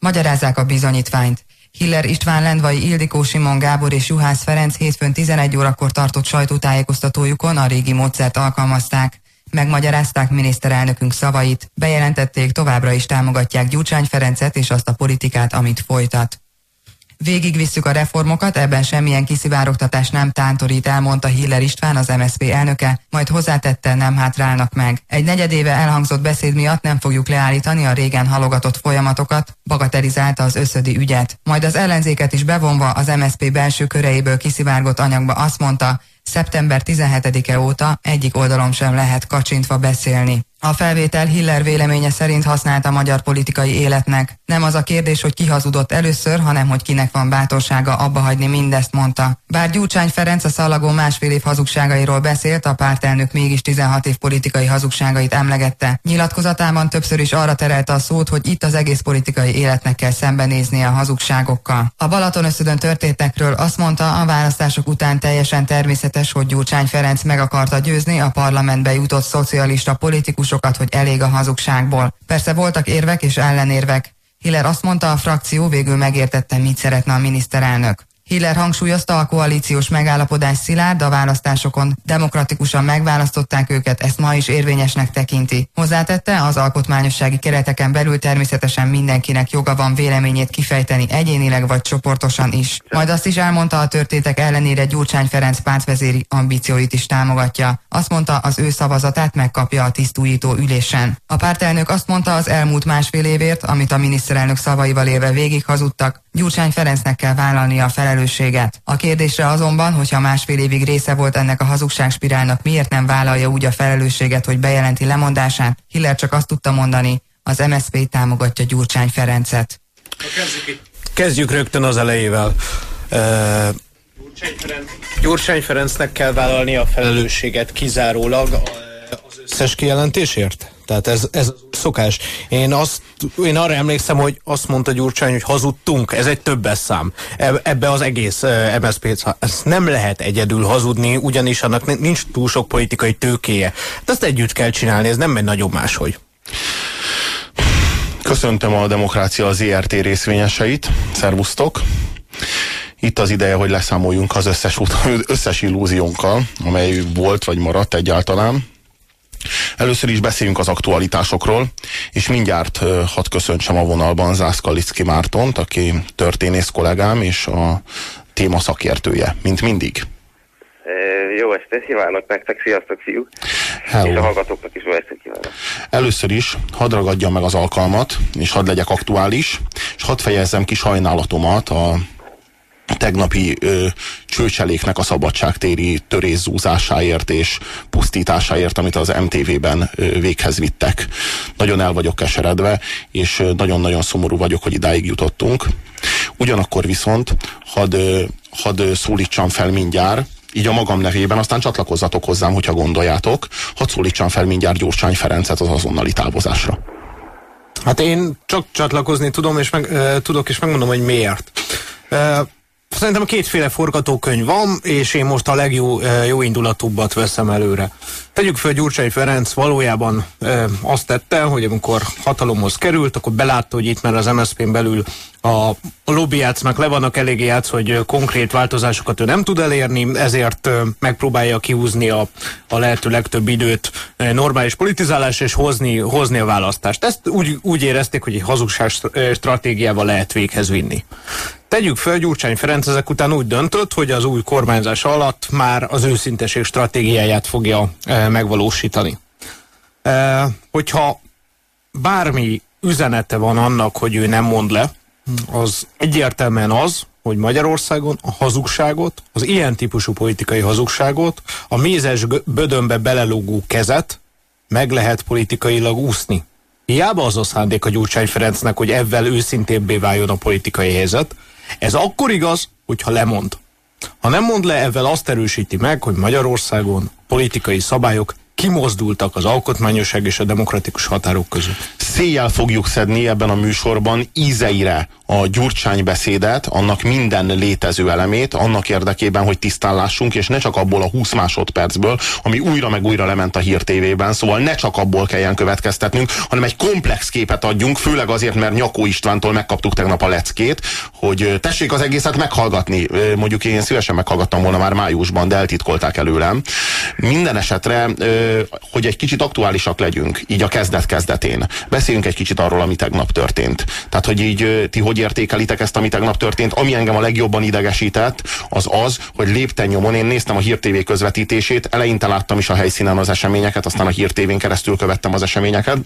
Magyarázzák a bizonyítványt. Hiller István, Lendvai Ildikó, Simon Gábor és Juhász Ferenc hétfőn 11 órakor tartott sajtótájékoztatójukon a régi módszert alkalmazták. Megmagyarázták miniszterelnökünk szavait, bejelentették továbbra is támogatják Gyurcsány Ferencet és azt a politikát, amit folytat. Végigvisszük a reformokat, ebben semmilyen kiszivárogtatás nem tántorít, elmondta Hiller István, az MSZP elnöke, majd hozzátette, nem hátrálnak meg. Egy negyedéve elhangzott beszéd miatt nem fogjuk leállítani a régen halogatott folyamatokat, bagatelizálta az összödi ügyet. Majd az ellenzéket is bevonva az MSZP belső köreiből kiszivárgott anyagba azt mondta, szeptember 17-e óta egyik oldalon sem lehet kacsintva beszélni. A felvétel Hiller véleménye szerint használta a magyar politikai életnek. Nem az a kérdés, hogy ki hazudott először, hanem hogy kinek van bátorsága abba hagyni mindezt, mondta. Bár Gyurcsány Ferenc a szalagó másfél év hazugságairól beszélt, a pártelnök mégis 16 év politikai hazugságait emlegette. Nyilatkozatában többször is arra terelte a szót, hogy itt az egész politikai életnek kell szembenéznie a hazugságokkal. A Balaton összödön történtekről azt mondta, a választások után teljesen természetes, hogy Gyurcsány Ferenc meg akarta győzni a parlamentbe jutott szocialista politikus politikusokat, hogy elég a hazugságból. Persze voltak érvek és ellenérvek. Hiller azt mondta, a frakció végül megértette, mit szeretne a miniszterelnök. Hiller hangsúlyozta a koalíciós megállapodás szilárd a választásokon, demokratikusan megválasztották őket, ezt ma is érvényesnek tekinti. Hozzátette, az alkotmányossági kereteken belül természetesen mindenkinek joga van véleményét kifejteni egyénileg vagy csoportosan is. Majd azt is elmondta, a történtek ellenére Gyurcsány Ferenc pártvezéri ambícióit is támogatja. Azt mondta, az ő szavazatát megkapja a tisztújító ülésen. A pártelnök azt mondta, az elmúlt másfél évért, amit a miniszterelnök szavaival élve végig hazudtak, Gyurcsány Ferencnek kell vállalnia a felelősséget. A kérdésre azonban, hogyha másfél évig része volt ennek a hazugságspirálnak, miért nem vállalja úgy a felelősséget, hogy bejelenti lemondását, Hiller csak azt tudta mondani, az MSZP támogatja Gyurcsány Ferencet. Kezdjük, rögtön az elejével. Uh, Gyurcsány, Ferenc. Gyurcsány Ferencnek kell vállalni a felelősséget kizárólag az összes kijelentésért? Tehát ez, ez szokás. Én, azt, én arra emlékszem, hogy azt mondta Gyurcsány, hogy hazudtunk, ez egy többes szám. Ebbe az egész MSZP, ezt nem lehet egyedül hazudni, ugyanis annak nincs túl sok politikai tőkéje. De ezt együtt kell csinálni, ez nem megy nagyon máshogy. Köszöntöm a Demokrácia az ERT részvényeseit. Szervusztok! Itt az ideje, hogy leszámoljunk az összes, összes illúziónkkal, amely volt vagy maradt egyáltalán. Először is beszéljünk az aktualitásokról, és mindjárt hadd köszöntsem a vonalban Zászkalicki Mártont, aki történész kollégám és a téma szakértője, mint mindig. Jó estét kívánok nektek, sziasztok fiúk! Hello. És a hallgatóknak is jó estét kívánok! Először is hadd ragadjam meg az alkalmat, és hadd legyek aktuális, és hadd fejezzem ki sajnálatomat a tegnapi ö, csőcseléknek a szabadságtéri törészúzásáért és pusztításáért, amit az MTV-ben véghez vittek. Nagyon el vagyok keseredve, és nagyon-nagyon szomorú vagyok, hogy idáig jutottunk. Ugyanakkor viszont hadd had szólítsam fel mindjárt, így a magam nevében, aztán csatlakozzatok hozzám, hogyha gondoljátok, hadd szólítsam fel mindjárt Gyurcsány Ferencet az azonnali távozásra. Hát én csak csatlakozni tudom, és meg, uh, tudok, és megmondom, hogy miért. Uh, Szerintem kétféle forgatókönyv van, és én most a legjó jó indulatúbbat veszem előre. Tegyük fel, Gyurcsány Ferenc valójában e, azt tette, hogy amikor hatalomhoz került, akkor belátta, hogy itt már az MSZP-n belül a, lobbyjátszmák le vannak eléggé játsz, hogy konkrét változásokat ő nem tud elérni, ezért megpróbálja kihúzni a, a lehető legtöbb időt normális politizálás és hozni, hozni a választást. Ezt úgy, úgy érezték, hogy egy hazugság stratégiával lehet véghez vinni. Tegyük fel, Gyurcsány Ferenc ezek után úgy döntött, hogy az új kormányzás alatt már az őszinteség stratégiáját fogja megvalósítani. Hogyha bármi üzenete van annak, hogy ő nem mond le, az egyértelműen az, hogy Magyarországon a hazugságot, az ilyen típusú politikai hazugságot, a mézes bödönbe belelógó kezet meg lehet politikailag úszni. hiába az a szándék a Gyurcsány Ferencnek, hogy ebben őszintébbé váljon a politikai helyzet, ez akkor igaz, hogyha lemond. Ha nem mond le, ezzel azt erősíti meg, hogy Magyarországon politikai szabályok kimozdultak az alkotmányosság és a demokratikus határok között. Széjjel fogjuk szedni ebben a műsorban ízeire a Gyurcsány beszédet, annak minden létező elemét, annak érdekében, hogy tisztállássunk, és ne csak abból a 20 másodpercből, ami újra meg újra lement a Hír TV-ben, szóval ne csak abból kelljen következtetnünk, hanem egy komplex képet adjunk, főleg azért, mert Nyakó Istvántól megkaptuk tegnap a leckét, hogy tessék az egészet meghallgatni. Mondjuk én szívesen meghallgattam volna már májusban, de eltitkolták előlem. Minden esetre, hogy egy kicsit aktuálisak legyünk, így a kezdet kezdetén. Beszéljünk egy kicsit arról, ami tegnap történt. Tehát, hogy így ti hogy értékelitek ezt, ami tegnap történt. Ami engem a legjobban idegesített, az az, hogy lépten nyomon én néztem a Hír közvetítését, eleinte láttam is a helyszínen az eseményeket, aztán a Hír TV-n keresztül követtem az eseményeket,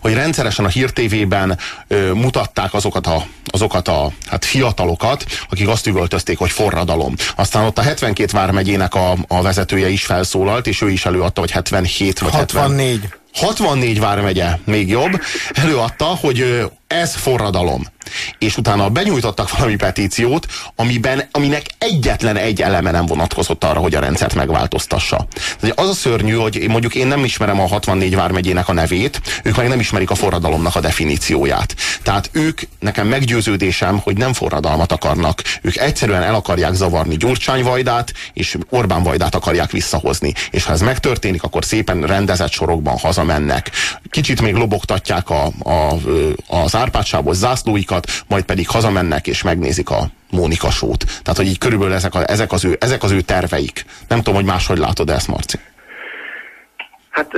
hogy rendszeresen a Hír TV-ben ö, mutatták azokat a, azokat a hát fiatalokat, akik azt üvöltözték, hogy forradalom. Aztán ott a 72 vármegyének a, a vezetője is felszólalt, és ő is előadta, hogy 77 vagy 64. 70, 64 vármegye, még jobb, előadta, hogy ez forradalom. És utána benyújtottak valami petíciót, amiben, aminek egyetlen egy eleme nem vonatkozott arra, hogy a rendszert megváltoztassa. Az a szörnyű, hogy mondjuk én nem ismerem a 64 vármegyének a nevét, ők meg nem ismerik a forradalomnak a definícióját. Tehát ők, nekem meggyőződésem, hogy nem forradalmat akarnak. Ők egyszerűen el akarják zavarni Gyurcsány Vajdát, és Orbán Vajdát akarják visszahozni. És ha ez megtörténik, akkor szépen rendezett sorokban hazamennek. Kicsit még lobogtatják a, a, az árpácsából zászlóikat, majd pedig hazamennek és megnézik a Mónika sót. Tehát, hogy így körülbelül ezek, a, ezek, az ő, ezek az ő terveik. Nem tudom, hogy máshogy látod ezt, Marci. Hát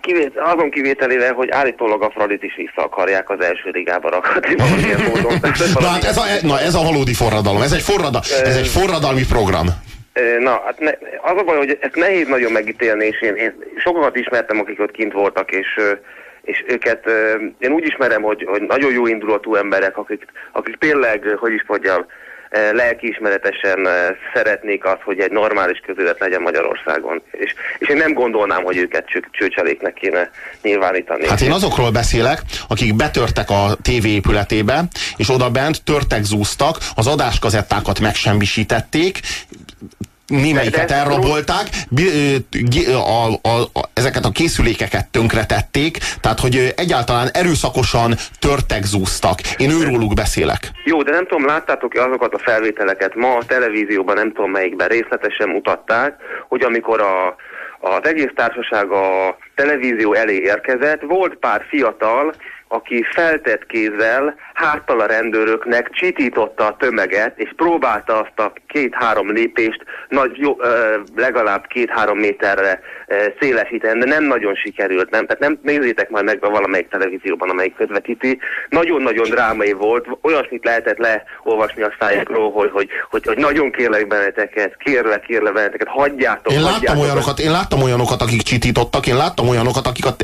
kivét, azon kivételével, hogy állítólag a Fradit is vissza akarják az első ligába rakni módon. na, hát ez a, na ez a valódi forradalom, ez egy, forrada, ez egy forradalmi program. Na, hát ne, az a baj, hogy ezt nehéz nagyon megítélni, és én, én sokakat ismertem, akik ott kint voltak, és és őket én úgy ismerem, hogy, hogy nagyon jó indulatú emberek, akik, akik tényleg, hogy is mondjam, lelkiismeretesen szeretnék azt, hogy egy normális közület legyen Magyarországon. És, és én nem gondolnám, hogy őket cső, csőcseléknek kéne nyilvánítani. Hát én azokról beszélek, akik betörtek a TV épületébe, és oda bent törtek, zúztak, az adáskazettákat megsemmisítették, némelyiket elrabolták, a, a, a, ezeket a készülékeket tönkretették, tehát hogy egyáltalán erőszakosan törtek, zúztak. Én őróluk beszélek. Jó, de nem tudom, láttátok-e azokat a felvételeket ma a televízióban, nem tudom melyikben részletesen mutatták, hogy amikor a az egész társaság a televízió elé érkezett, volt pár fiatal, aki feltett kézzel háttal a rendőröknek csitította a tömeget, és próbálta azt a két-három lépést nagy, jó, legalább két-három méterre szélesíteni, de nem nagyon sikerült. Nem? Tehát nem nézzétek már meg valamelyik televízióban, amelyik közvetíti. Nagyon-nagyon drámai volt, olyasmit lehetett leolvasni a szájukról, hogy, hogy, hogy, hogy nagyon kérlek benneteket, kérlek, kérlek benneteket, hagyjátok, én hagyjátok. Láttam olyanokat, én láttam olyanokat, akik csitítottak, én láttam olyanokat, akik a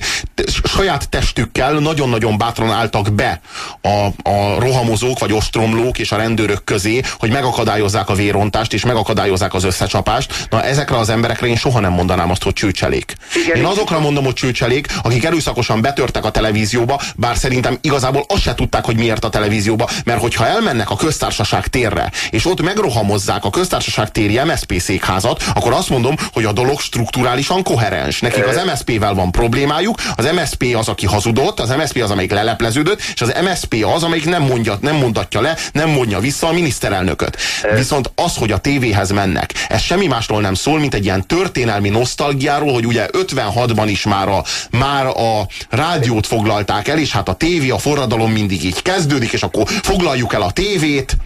saját testükkel nagyon-nagyon bátran álltak be a, a rohamozók vagy ostromlók és a rendőrök közé, hogy megakadályozzák a vérontást és megakadályozzák az összecsapást. Na ezekre az emberekre én soha nem mondanám azt, hogy csőcselék. Igen, én azokra mondom, hogy csőcselék, akik erőszakosan betörtek a televízióba, bár szerintem igazából azt se tudták, hogy miért a televízióba, mert hogyha elmennek a köztársaság térre, és ott megrohamozzák a köztársaság téri MSZP székházat, akkor azt mondom, hogy a dolog strukturálisan koherens. Nekik az MSZP-vel van problémájuk, az MSZP az, aki hazudott, az MSZP az, amelyik lelepleződött, és az MSZP az, amelyik nem, mondja, nem mondatja le, nem mondja vissza a miniszterelnököt. Viszont az, hogy a tévéhez mennek, ez semmi másról nem szól, mint egy ilyen történelmi nosztalgiáról, hogy ugye 56-ban is már a, már a rádiót foglalták el, és hát a tévé, a forradalom mindig így kezdődik, és akkor foglaljuk el a tévét,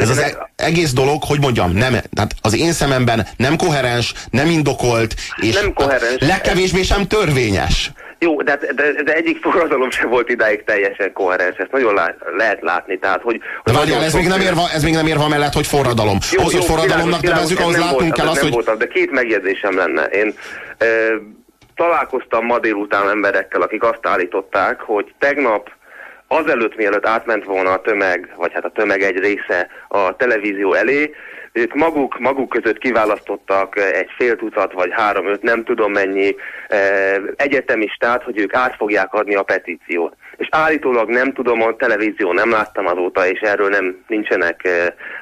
ez az e- egész dolog, hogy mondjam, nem, tehát az én szememben nem koherens, nem indokolt, és nem koherens. legkevésbé sem törvényes. Jó, de, de, de egyik forradalom sem volt idáig teljesen koherens, ezt nagyon lá, lehet látni. Tehát, hogy, de várjál, ez, még nem érva, ez még nem érva mellett, hogy forradalom. Jó, Ahhoz, hogy forradalomnak nevezzük, ahhoz látunk kell azt, hogy... Voltam, de két megjegyzésem lenne. Én e, találkoztam ma délután emberekkel, akik azt állították, hogy tegnap azelőtt, mielőtt átment volna a tömeg, vagy hát a tömeg egy része a televízió elé, ők maguk, maguk között kiválasztottak egy fél tucat vagy három-öt, nem tudom mennyi egyetemistát, hogy ők át fogják adni a petíciót. És állítólag nem tudom, a televízió nem láttam azóta, és erről nem nincsenek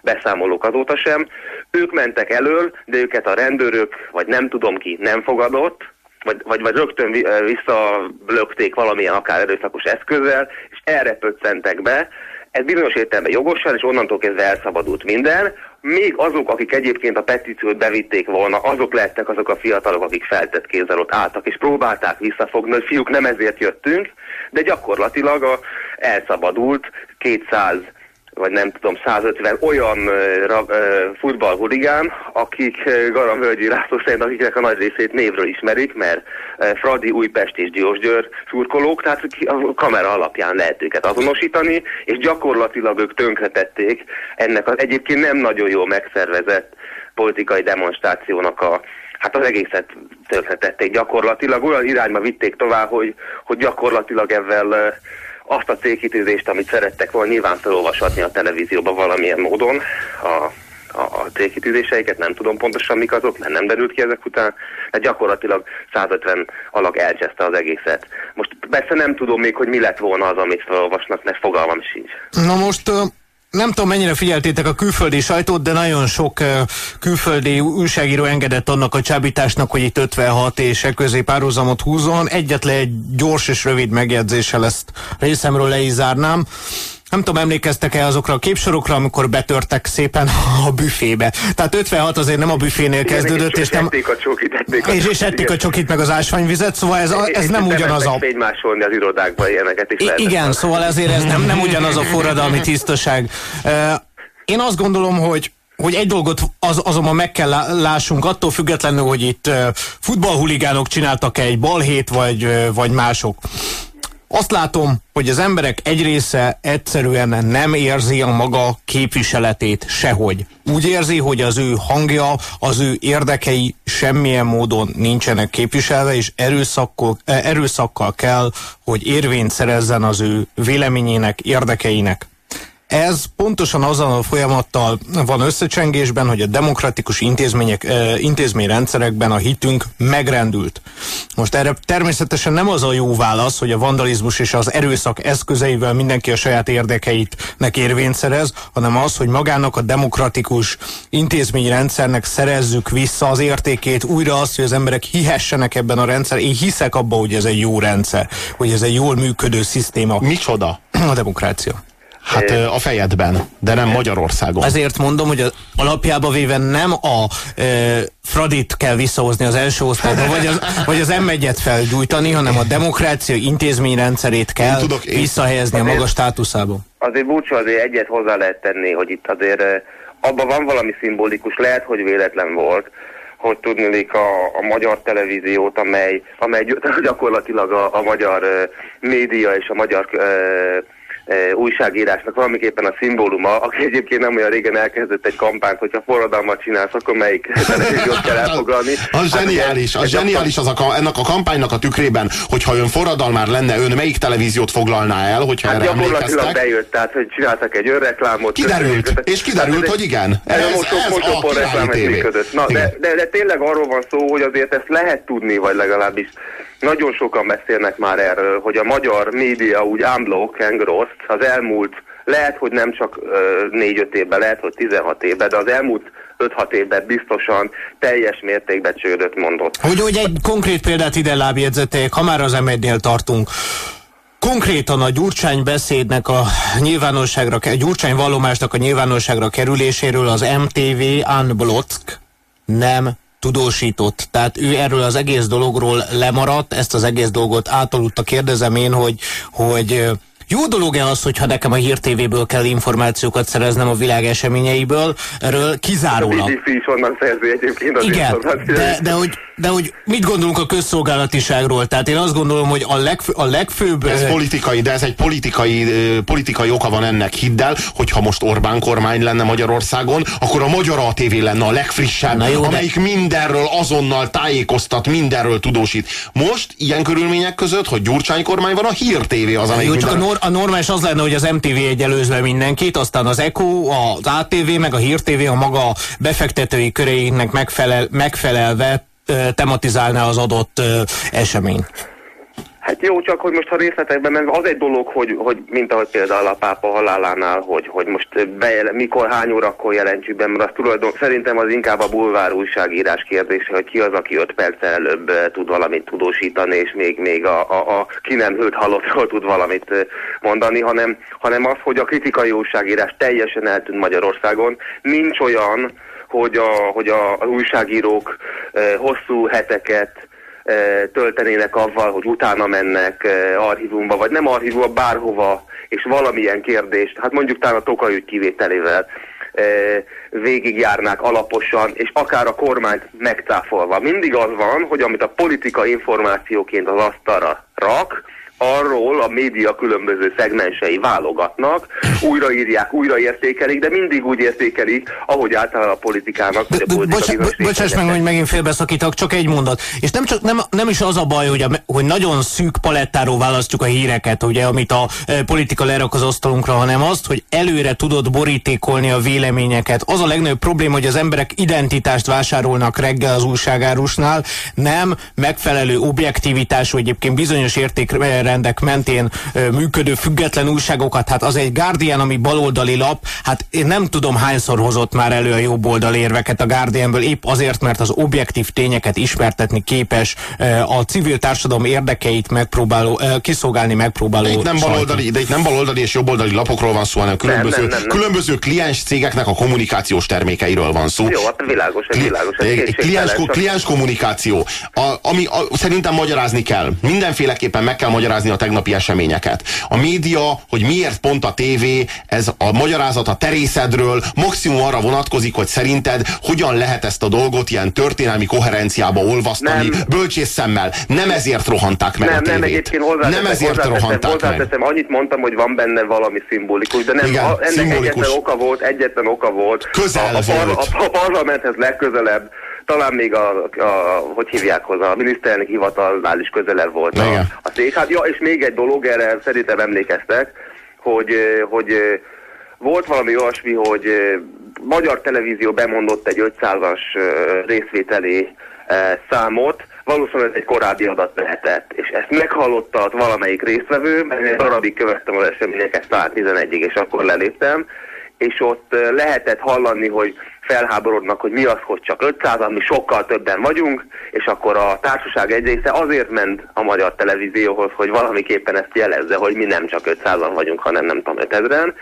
beszámolók azóta sem. Ők mentek elől, de őket a rendőrök, vagy nem tudom ki, nem fogadott, vagy, vagy, vagy rögtön visszalökték valamilyen akár erőszakos eszközzel, és erre pöccentek be. Ez bizonyos értelemben jogosan, és onnantól kezdve elszabadult minden. Még azok, akik egyébként a petíciót bevitték volna, azok lettek azok a fiatalok, akik feltett kézzel ott álltak, és próbálták visszafogni, hogy fiúk nem ezért jöttünk, de gyakorlatilag a elszabadult 200 vagy nem tudom, 150 olyan uh, futballhuligán, akik uh, Garam Hölgyi László szerint, akiknek a nagy részét névről ismerik, mert Fradi, Újpest és Diósgyőr szurkolók, tehát a kamera alapján lehet őket azonosítani, és gyakorlatilag ők tönkretették ennek az egyébként nem nagyon jól megszervezett politikai demonstrációnak a hát az egészet tönkretették gyakorlatilag, olyan irányba vitték tovább, hogy, hogy gyakorlatilag ezzel azt a célkitűzést, amit szerettek volna nyilván felolvashatni a televízióban valamilyen módon, a, a, a célkitűzéseiket, nem tudom pontosan mik azok, mert nem derült ki ezek után, de gyakorlatilag 150 alak elcseszte az egészet. Most persze nem tudom még, hogy mi lett volna az, amit felolvasnak, mert fogalmam sincs. Na most nem tudom, mennyire figyeltétek a külföldi sajtót, de nagyon sok külföldi újságíró engedett annak a csábításnak, hogy itt 56 és e közé párhuzamot húzon. Egyetlen egy gyors és rövid megjegyzéssel ezt részemről le. Nem tudom, emlékeztek-e azokra a képsorokra, amikor betörtek szépen a büfébe. Tehát 56 azért nem a büfénél kezdődött, és, és nem... a csokit, ették és, és ették a csokit, meg az ásványvizet, szóval ez, a, ez nem ugyanaz a... fénymásolni az irodákban ilyeneket is I- Igen, szóval ezért ez nem, nem ugyanaz a forradalmi tisztaság. Én azt gondolom, hogy hogy egy dolgot az, azonban meg kell lássunk, attól függetlenül, hogy itt futballhuligánok csináltak -e egy balhét, vagy, vagy mások. Azt látom, hogy az emberek egy része egyszerűen nem érzi a maga képviseletét sehogy. Úgy érzi, hogy az ő hangja, az ő érdekei semmilyen módon nincsenek képviselve, és erőszakkal, erőszakkal kell, hogy érvényt szerezzen az ő véleményének, érdekeinek. Ez pontosan azon a folyamattal van összecsengésben, hogy a demokratikus intézmények, intézményrendszerekben a hitünk megrendült. Most erre természetesen nem az a jó válasz, hogy a vandalizmus és az erőszak eszközeivel mindenki a saját érdekeitnek érvényt szerez, hanem az, hogy magának a demokratikus intézményrendszernek szerezzük vissza az értékét, újra azt, hogy az emberek hihessenek ebben a rendszer. Én hiszek abba, hogy ez egy jó rendszer, hogy ez egy jól működő szisztéma. Micsoda? A demokrácia. Hát a fejedben, de nem Magyarországon. Ezért mondom, hogy az alapjába véve nem a e, Fradit kell visszahozni az első osztályba, vagy az, vagy az M1-et felgyújtani, hanem a demokrácia intézményrendszerét kell én tudok, én... visszahelyezni azért, a maga státuszába. Azért búcsú, azért egyet hozzá lehet tenni, hogy itt azért abban van valami szimbolikus, lehet, hogy véletlen volt, hogy tudnék a, a magyar televíziót, amely, amely gyakorlatilag a, a magyar uh, média és a magyar uh, e, újságírásnak valamiképpen a szimbóluma, aki egyébként nem olyan régen elkezdett egy kampányt, hogyha forradalmat csinálsz, akkor melyik televíziót kell elfogadni. Az hát zseniális, az zseniális az a, ennek a kampánynak a tükrében, hogyha ön forradalmár lenne, ön melyik televíziót foglalná el, hogyha hát erre emlékeztek? bejött, tehát hogy csináltak egy önreklámot. Kiderült, köszönjük. és kiderült, hát, hogy igen. Ez, ez, ez, ez a reklám működött. Na, de, de, de tényleg arról van szó, hogy azért ezt lehet tudni, vagy legalábbis nagyon sokan beszélnek már erről, hogy a magyar média úgy unblock engroszt az elmúlt, lehet, hogy nem csak 4-5 évben, lehet, hogy 16 évben, de az elmúlt 5-6 évben biztosan teljes mértékben csődöt mondott. Hogy, hogy egy konkrét példát ide lábjegyzeték, ha már az m tartunk. Konkrétan a Gyurcsány beszédnek a nyilvánosságra, a Gyurcsány vallomásnak a nyilvánosságra kerüléséről az MTV Unblock nem tudósított. Tehát ő erről az egész dologról lemaradt, ezt az egész dolgot átaludta. Kérdezem én, hogy, hogy jó dolog-e az, hogyha nekem a Hír TV-ből kell információkat szereznem a világ eseményeiből, erről kizárólag. A BBC is onnan szerzi egyébként az Igen, de, de, hogy, de hogy mit gondolunk a közszolgálatiságról? Tehát én azt gondolom, hogy a, legfő, a legfőbb... Ez politikai, de ez egy politikai, politikai oka van ennek. Hidd el, hogyha most Orbán kormány lenne Magyarországon, akkor a Magyar ATV lenne a legfrissebb, Na jó, amelyik de... mindenről azonnal tájékoztat, mindenről tudósít. Most ilyen körülmények között, hogy Gyurcsány kormány van, a Hír TV az, amelyik jó, csak a nor, a normális az lenne, hogy az MTV egy előzve mindenkit, aztán az ECO, az ATV, meg a Hír TV a maga befektetői köreinek megfelel, megfelelve tematizálná az adott eseményt. Hát jó, csak hogy most a részletekben, mert az egy dolog, hogy, hogy mint ahogy például a pápa halálánál, hogy, hogy most bejel, mikor, hány órakor jelentsük be, mert az tulajdon, szerintem az inkább a bulvár újságírás kérdése, hogy ki az, aki öt perc előbb tud valamit tudósítani, és még, még a, a, a ki nem hőt halottról tud valamit mondani, hanem, hanem az, hogy a kritikai újságírás teljesen eltűnt Magyarországon. Nincs olyan, hogy a, hogy a, a újságírók hosszú heteket töltenének avval, hogy utána mennek archívumba, vagy nem archívumba, bárhova, és valamilyen kérdést, hát mondjuk talán a Tokaj ügy kivételével végigjárnák alaposan, és akár a kormányt megcáfolva. Mindig az van, hogy amit a politika információként az asztalra rak, arról a média különböző szegmensei válogatnak, újraírják, újraértékelik, de mindig úgy értékelik, ahogy általában a politikának, vagy a politika Bocs, Bocsáss meg, hogy megint félbeszakítok, csak egy mondat. És nem, csak, nem, nem is az a baj, hogy, a, hogy nagyon szűk palettáról választjuk a híreket, ugye, amit a e, politika lerak az asztalunkra, hanem azt, hogy előre tudod borítékolni a véleményeket. Az a legnagyobb probléma, hogy az emberek identitást vásárolnak reggel az újságárusnál, nem megfelelő objektivitású, egyébként bizonyos értékre rendek mentén működő független újságokat, hát az egy Guardian, ami baloldali lap, hát én nem tudom hányszor hozott már elő a jobboldal érveket a Guardianből, épp azért, mert az objektív tényeket ismertetni képes, a civil társadalom érdekeit megpróbáló, kiszolgálni megpróbáló. De itt nem baloldali, de itt nem baloldali és jobboldali lapokról van szó, hanem különböző, nem, nem, nem, nem. különböző kliens cégeknek a kommunikációs termékeiről van szó. Jó, hát világos, ez világos. Ez kliens, kliens kommunikáció, a, ami a, szerintem magyarázni kell. Mindenféleképpen meg kell magyarázni magyarázni a tegnapi eseményeket. A média, hogy miért pont a tévé, ez a magyarázat a terészedről maximum arra vonatkozik, hogy szerinted hogyan lehet ezt a dolgot ilyen történelmi koherenciába olvasztani, nem. bölcsész szemmel. Nem ezért rohanták meg nem, a tévét. Nem, egyébként nem ezért rohanták hozzáteszem, meg. Annyit mondtam, hogy van benne valami szimbolikus, de nem, Igen, a, ennek szimbolikus. egyetlen oka volt, egyetlen oka volt. Közel a, a. A, a, a parlamenthez legközelebb talán még a, a hogy hívják hozzá, a miniszterelnök hivatalnál is közelebb volt a, a szék. Hát, ja, és még egy dolog, erre szerintem emlékeztek, hogy, hogy volt valami olyasmi, hogy magyar televízió bemondott egy 500-as részvételi számot, valószínűleg ez egy korábbi adat lehetett, és ezt meghallotta valamelyik résztvevő, mert én darabig követtem az eseményeket, talán 11-ig, és akkor leléptem, és ott lehetett hallani, hogy felháborodnak, hogy mi az, hogy csak 500 mi sokkal többen vagyunk, és akkor a társaság egy része azért ment a magyar televízióhoz, hogy valamiképpen ezt jelezze, hogy mi nem csak 500-an vagyunk, hanem nem tudom 5000-en,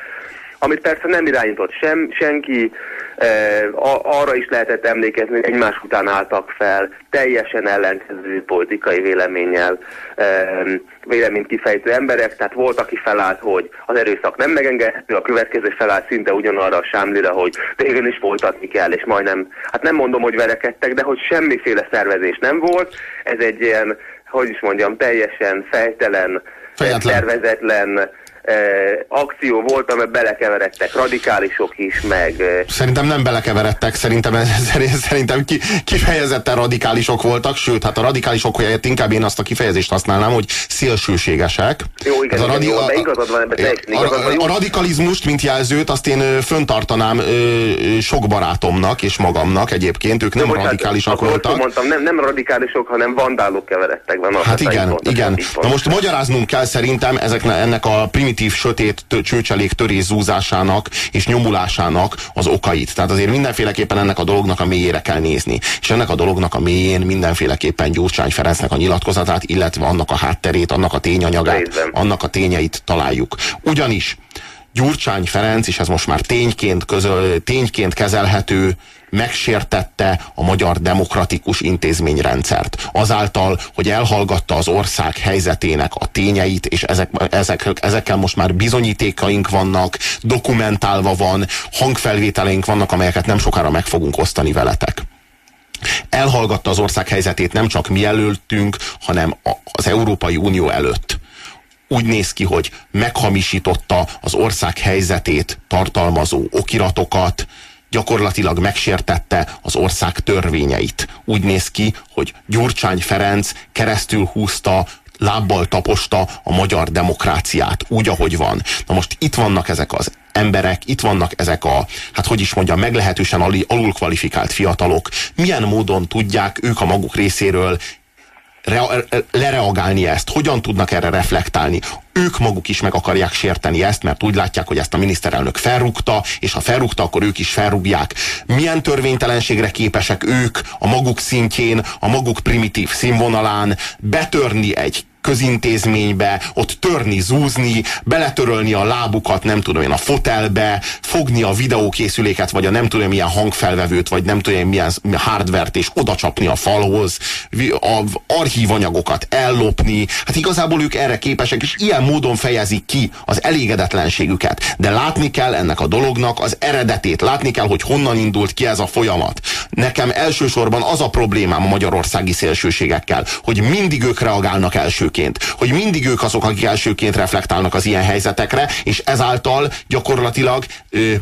amit persze nem irányított sem, senki, e, a, arra is lehetett emlékezni, hogy egymás után álltak fel, teljesen ellenkező politikai véleménnyel, e, véleményt kifejtő emberek, tehát volt, aki felállt, hogy az erőszak nem megengedhető, a következő felállt szinte ugyanarra a sámlira, hogy végén is folytatni kell, és majdnem, hát nem mondom, hogy verekedtek, de hogy semmiféle szervezés nem volt, ez egy ilyen, hogy is mondjam, teljesen fejtelen, Fejetlen. Szervezetlen, akció volt, amiben belekeveredtek radikálisok is, meg... Szerintem nem belekeveredtek, szerintem, szerintem ki, kifejezetten radikálisok voltak, sőt, hát a radikálisok helyett inkább én azt a kifejezést használnám, hogy szélsőségesek. Jó, igen, a, radi- jó, de igazad van ebben, a, a, a radikalizmust, mint jelzőt, azt én föntartanám ö, sok barátomnak és magamnak egyébként, ők nem de radikálisak hát, voltak. mondtam, nem, nem radikálisok, hanem vandálok keveredtek. Van hát igen, igen. Na most magyaráznunk kell szerintem ezeknek, ennek a primitív primitív sötét csőcselék törés zúzásának és nyomulásának az okait. Tehát azért mindenféleképpen ennek a dolognak a mélyére kell nézni. És ennek a dolognak a mélyén mindenféleképpen Gyurcsány Ferencnek a nyilatkozatát, illetve annak a hátterét, annak a tényanyagát, annak a tényeit találjuk. Ugyanis Gyurcsány Ferenc, és ez most már tényként, közöl, tényként kezelhető, megsértette a magyar demokratikus intézményrendszert. Azáltal, hogy elhallgatta az ország helyzetének a tényeit, és ezek, ezek, ezekkel most már bizonyítékaink vannak, dokumentálva van, hangfelvételeink vannak, amelyeket nem sokára meg fogunk osztani veletek elhallgatta az ország helyzetét nem csak mi előttünk, hanem az Európai Unió előtt úgy néz ki, hogy meghamisította az ország helyzetét tartalmazó okiratokat, gyakorlatilag megsértette az ország törvényeit. Úgy néz ki, hogy Gyurcsány Ferenc keresztül húzta lábbal taposta a magyar demokráciát, úgy, ahogy van. Na most itt vannak ezek az emberek, itt vannak ezek a, hát hogy is mondjam, meglehetősen alul kvalifikált fiatalok, milyen módon tudják ők a maguk részéről re- lereagálni ezt, hogyan tudnak erre reflektálni. Ők maguk is meg akarják sérteni ezt, mert úgy látják, hogy ezt a miniszterelnök felrúgta, és ha felrúgta, akkor ők is felrúgják. Milyen törvénytelenségre képesek ők a maguk szintjén, a maguk primitív színvonalán betörni egy közintézménybe, ott törni, zúzni, beletörölni a lábukat, nem tudom én, a fotelbe, fogni a videókészüléket, vagy a nem tudom milyen hangfelvevőt, vagy nem tudom milyen hardvert, és oda csapni a falhoz, a archívanyagokat ellopni. Hát igazából ők erre képesek, és ilyen módon fejezik ki az elégedetlenségüket. De látni kell ennek a dolognak az eredetét, látni kell, hogy honnan indult ki ez a folyamat. Nekem elsősorban az a problémám a magyarországi szélsőségekkel, hogy mindig ők reagálnak első elsőként, hogy mindig ők azok, akik elsőként reflektálnak az ilyen helyzetekre, és ezáltal gyakorlatilag ö,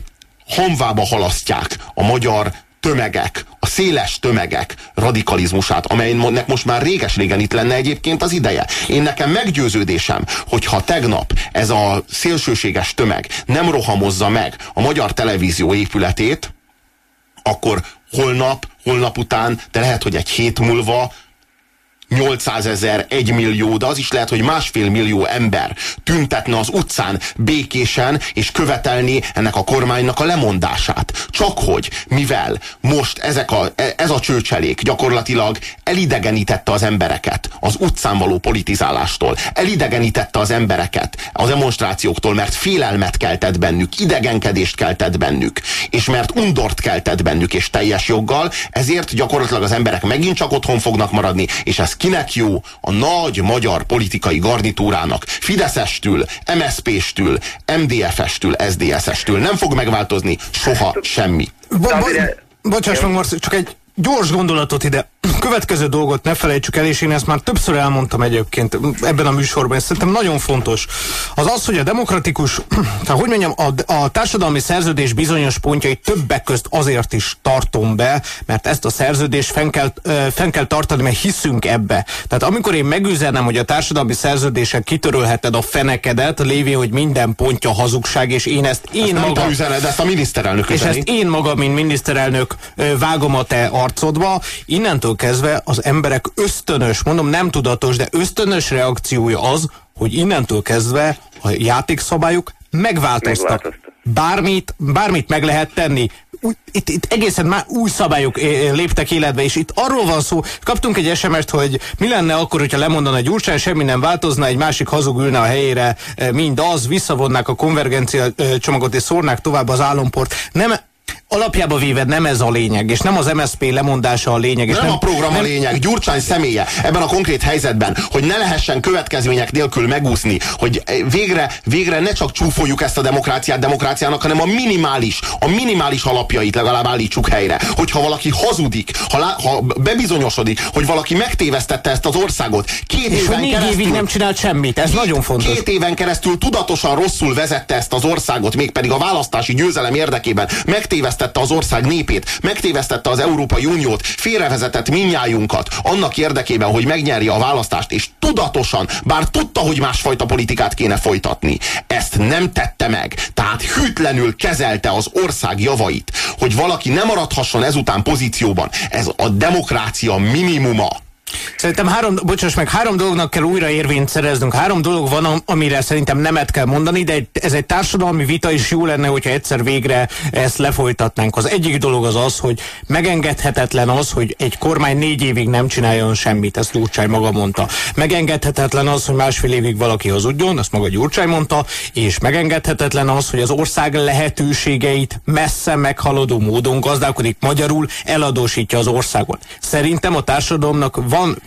hamvába halasztják a magyar tömegek, a széles tömegek radikalizmusát, amelynek most már réges-régen itt lenne egyébként az ideje. Én nekem meggyőződésem, hogyha tegnap ez a szélsőséges tömeg nem rohamozza meg a magyar televízió épületét, akkor holnap, holnap után, de lehet, hogy egy hét múlva 800 ezer, 1 millió, de az is lehet, hogy másfél millió ember tüntetne az utcán békésen, és követelni ennek a kormánynak a lemondását. Csak hogy, mivel most ezek a, e, ez a csőcselék gyakorlatilag elidegenítette az embereket az utcán való politizálástól, elidegenítette az embereket a demonstrációktól, mert félelmet keltett bennük, idegenkedést keltett bennük, és mert undort keltett bennük, és teljes joggal, ezért gyakorlatilag az emberek megint csak otthon fognak maradni, és ez kinek jó? A nagy magyar politikai garnitúrának. Fideszestül, MSZP-stül, MDF-estül, SZDSZ-estül. Nem fog megváltozni soha semmi. Bo bo bocsáss meg, Marci, csak egy gyors gondolatot ide. Következő dolgot ne felejtsük el, és én ezt már többször elmondtam egyébként ebben a műsorban, és szerintem nagyon fontos. Az az, hogy a demokratikus, tehát hogy mondjam, a, a társadalmi szerződés bizonyos pontjait többek közt azért is tartom be, mert ezt a szerződést fenn kell, fenn kell tartani, mert hiszünk ebbe. Tehát amikor én megüzenem, hogy a társadalmi szerződésen kitörölheted a fenekedet, lévén, hogy minden pontja hazugság, és én ezt én ezt magam... Üzened, ezt a miniszterelnök És üzeni. ezt én magam, mint miniszterelnök vágom a te arcodba, innentől kezdve az emberek ösztönös, mondom nem tudatos, de ösztönös reakciója az, hogy innentől kezdve a játékszabályok megváltoztak. megváltoztak. Bármit, bármit meg lehet tenni. Úgy, itt, itt egészen már új szabályok léptek életbe, és itt arról van szó, kaptunk egy SMS-t, hogy mi lenne akkor, hogyha lemondana egy Gyurcsány, semmi nem változna, egy másik hazug ülne a helyére, mind az, visszavonnák a konvergencia csomagot és szórnák tovább az álomport. Nem, Alapjába véve nem ez a lényeg, és nem az MSP lemondása a lényeg. És nem, nem a program nem... a lényeg, Gyurcsány személye ebben a konkrét helyzetben, hogy ne lehessen következmények nélkül megúszni, hogy végre, végre ne csak csúfoljuk ezt a demokráciát demokráciának, hanem a minimális, a minimális alapjait legalább állítsuk helyre. Hogyha valaki hazudik, ha, lá, ha bebizonyosodik, hogy valaki megtévesztette ezt az országot, két és éven keresztül, évig nem csinált semmit, ez két, nagyon fontos. Két éven keresztül tudatosan rosszul vezette ezt az országot, mégpedig a választási győzelem érdekében megtévesztette megtévesztette az ország népét, megtévesztette az Európai Uniót, félrevezetett minnyájunkat annak érdekében, hogy megnyerje a választást, és tudatosan, bár tudta, hogy másfajta politikát kéne folytatni, ezt nem tette meg. Tehát hűtlenül kezelte az ország javait, hogy valaki nem maradhasson ezután pozícióban. Ez a demokrácia minimuma. Szerintem három, bocsáss meg, három dolognak kell újra érvényt szereznünk. Három dolog van, amire szerintem nemet kell mondani, de ez egy társadalmi vita, is jó lenne, hogyha egyszer végre ezt lefolytatnánk. Az egyik dolog az az, hogy megengedhetetlen az, hogy egy kormány négy évig nem csináljon semmit, ezt Gyurcsány maga mondta. Megengedhetetlen az, hogy másfél évig valaki hazudjon, ezt maga Gyurcsány mondta, és megengedhetetlen az, hogy az ország lehetőségeit messze meghaladó módon gazdálkodik magyarul, eladósítja az országot. Szerintem a társadalomnak van van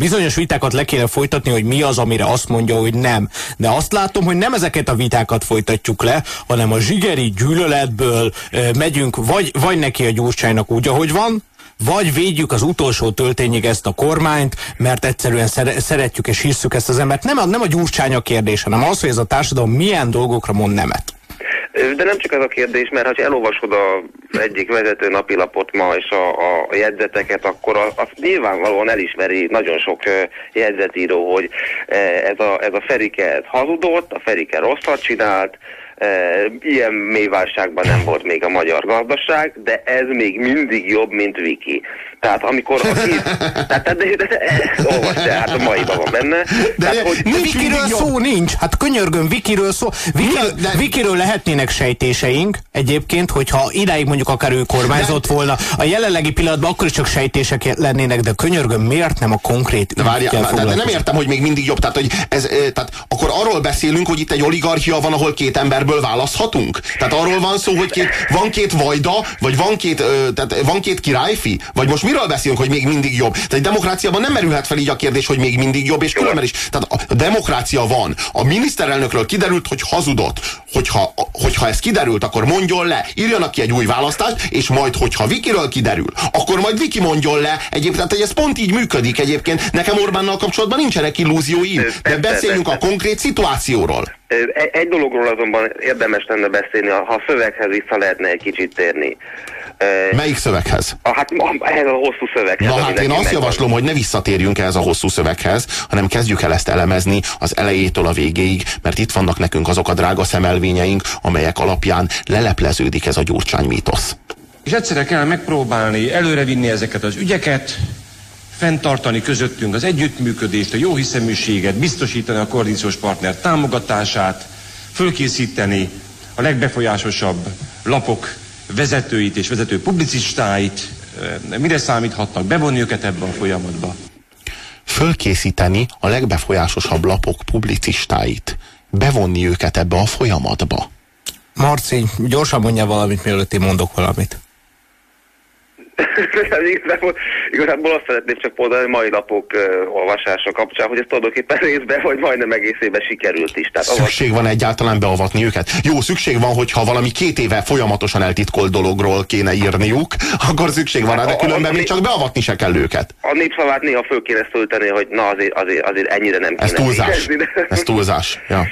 bizonyos vitákat le kéne folytatni, hogy mi az, amire azt mondja, hogy nem. De azt látom, hogy nem ezeket a vitákat folytatjuk le, hanem a zsigeri gyűlöletből megyünk vagy, vagy neki a gyurcsánynak úgy, ahogy van, vagy védjük az utolsó töltényig ezt a kormányt, mert egyszerűen szeretjük és hisszük ezt az embert. Nem a, nem a gyurcsány a kérdés, hanem az, hogy ez a társadalom milyen dolgokra mond nemet. De nem csak ez a kérdés, mert ha elolvasod a egyik vezető napilapot ma és a, a jegyzeteket, akkor a, a nyilvánvalóan elismeri nagyon sok jegyzetíró, hogy ez a, ez a Ferike ez hazudott, a Ferike rosszat csinált, ilyen mélyválságban nem volt még a magyar gazdaság, de ez még mindig jobb, mint Viki. Tehát amikor a két... tehát, de, de, de, de olvasd hát a maiban van benne. De, tehát, hogy nincs Vikiről szó nincs. Hát könyörgöm, Vikiről szó. Viki, de, Vikiről lehetnének sejtéseink egyébként, hogyha idáig mondjuk akár ő kormányzott de, volna. A jelenlegi pillanatban akkor is csak sejtések lennének, de könyörgöm, miért nem a konkrét de várjál, de, de nem értem, hogy még mindig jobb. Tehát, hogy ez, tehát akkor arról beszélünk, hogy itt egy oligarchia van, ahol két emberből választhatunk? Tehát arról van szó, hogy két, van két vajda, vagy van két, tehát van két királyfi? Vagy most miről beszélünk, hogy még mindig jobb? Tehát egy demokráciában nem merülhet fel így a kérdés, hogy még mindig jobb, és különben is. Tehát a demokrácia van. A miniszterelnökről kiderült, hogy hazudott. Hogyha, hogyha ez kiderült, akkor mondjon le, írjanak ki egy új választást, és majd, hogyha Vikiről kiderül, akkor majd Viki mondjon le. Egyébként tehát ez pont így működik egyébként. Nekem Orbánnal kapcsolatban nincsenek illúzióim, de beszéljünk a konkrét szituációról. Egy dologról azonban érdemes lenne beszélni, ha a szöveghez vissza lehetne egy kicsit térni. Melyik szöveghez? A, hát ehhez a hosszú szöveghez. Na hát én azt javaslom, hogy ne visszatérjünk ehhez a hosszú szöveghez, hanem kezdjük el ezt elemezni az elejétől a végéig, mert itt vannak nekünk azok a drága szemelvényeink, amelyek alapján lelepleződik ez a gyurcsány mítosz. És egyszerre kell megpróbálni előrevinni ezeket az ügyeket, fenntartani közöttünk az együttműködést, a jó hiszeműséget, biztosítani a koalíciós partner támogatását, fölkészíteni a legbefolyásosabb lapok vezetőit és vezető publicistáit, mire számíthatnak, bevonni őket ebbe a folyamatba. Fölkészíteni a legbefolyásosabb lapok publicistáit, bevonni őket ebbe a folyamatba. Marci, gyorsan mondja valamit, mielőtt én mondok valamit. Igazából, igazából azt szeretném csak mondani, hogy mai napok uh, olvasása kapcsán, hogy ez tulajdonképpen részben, vagy majdnem egészében sikerült is. Tehát szükség van egyáltalán beavatni őket? Jó, szükség van, hogyha valami két éve folyamatosan eltitkolt dologról kéne írniuk, akkor szükség van, de különben még csak beavatni se kell őket. A népszavát néha föl kéne szólítani, hogy na azért, azért, azért ennyire nem kéne. Ez túlzás. Ez túlzás. Ja.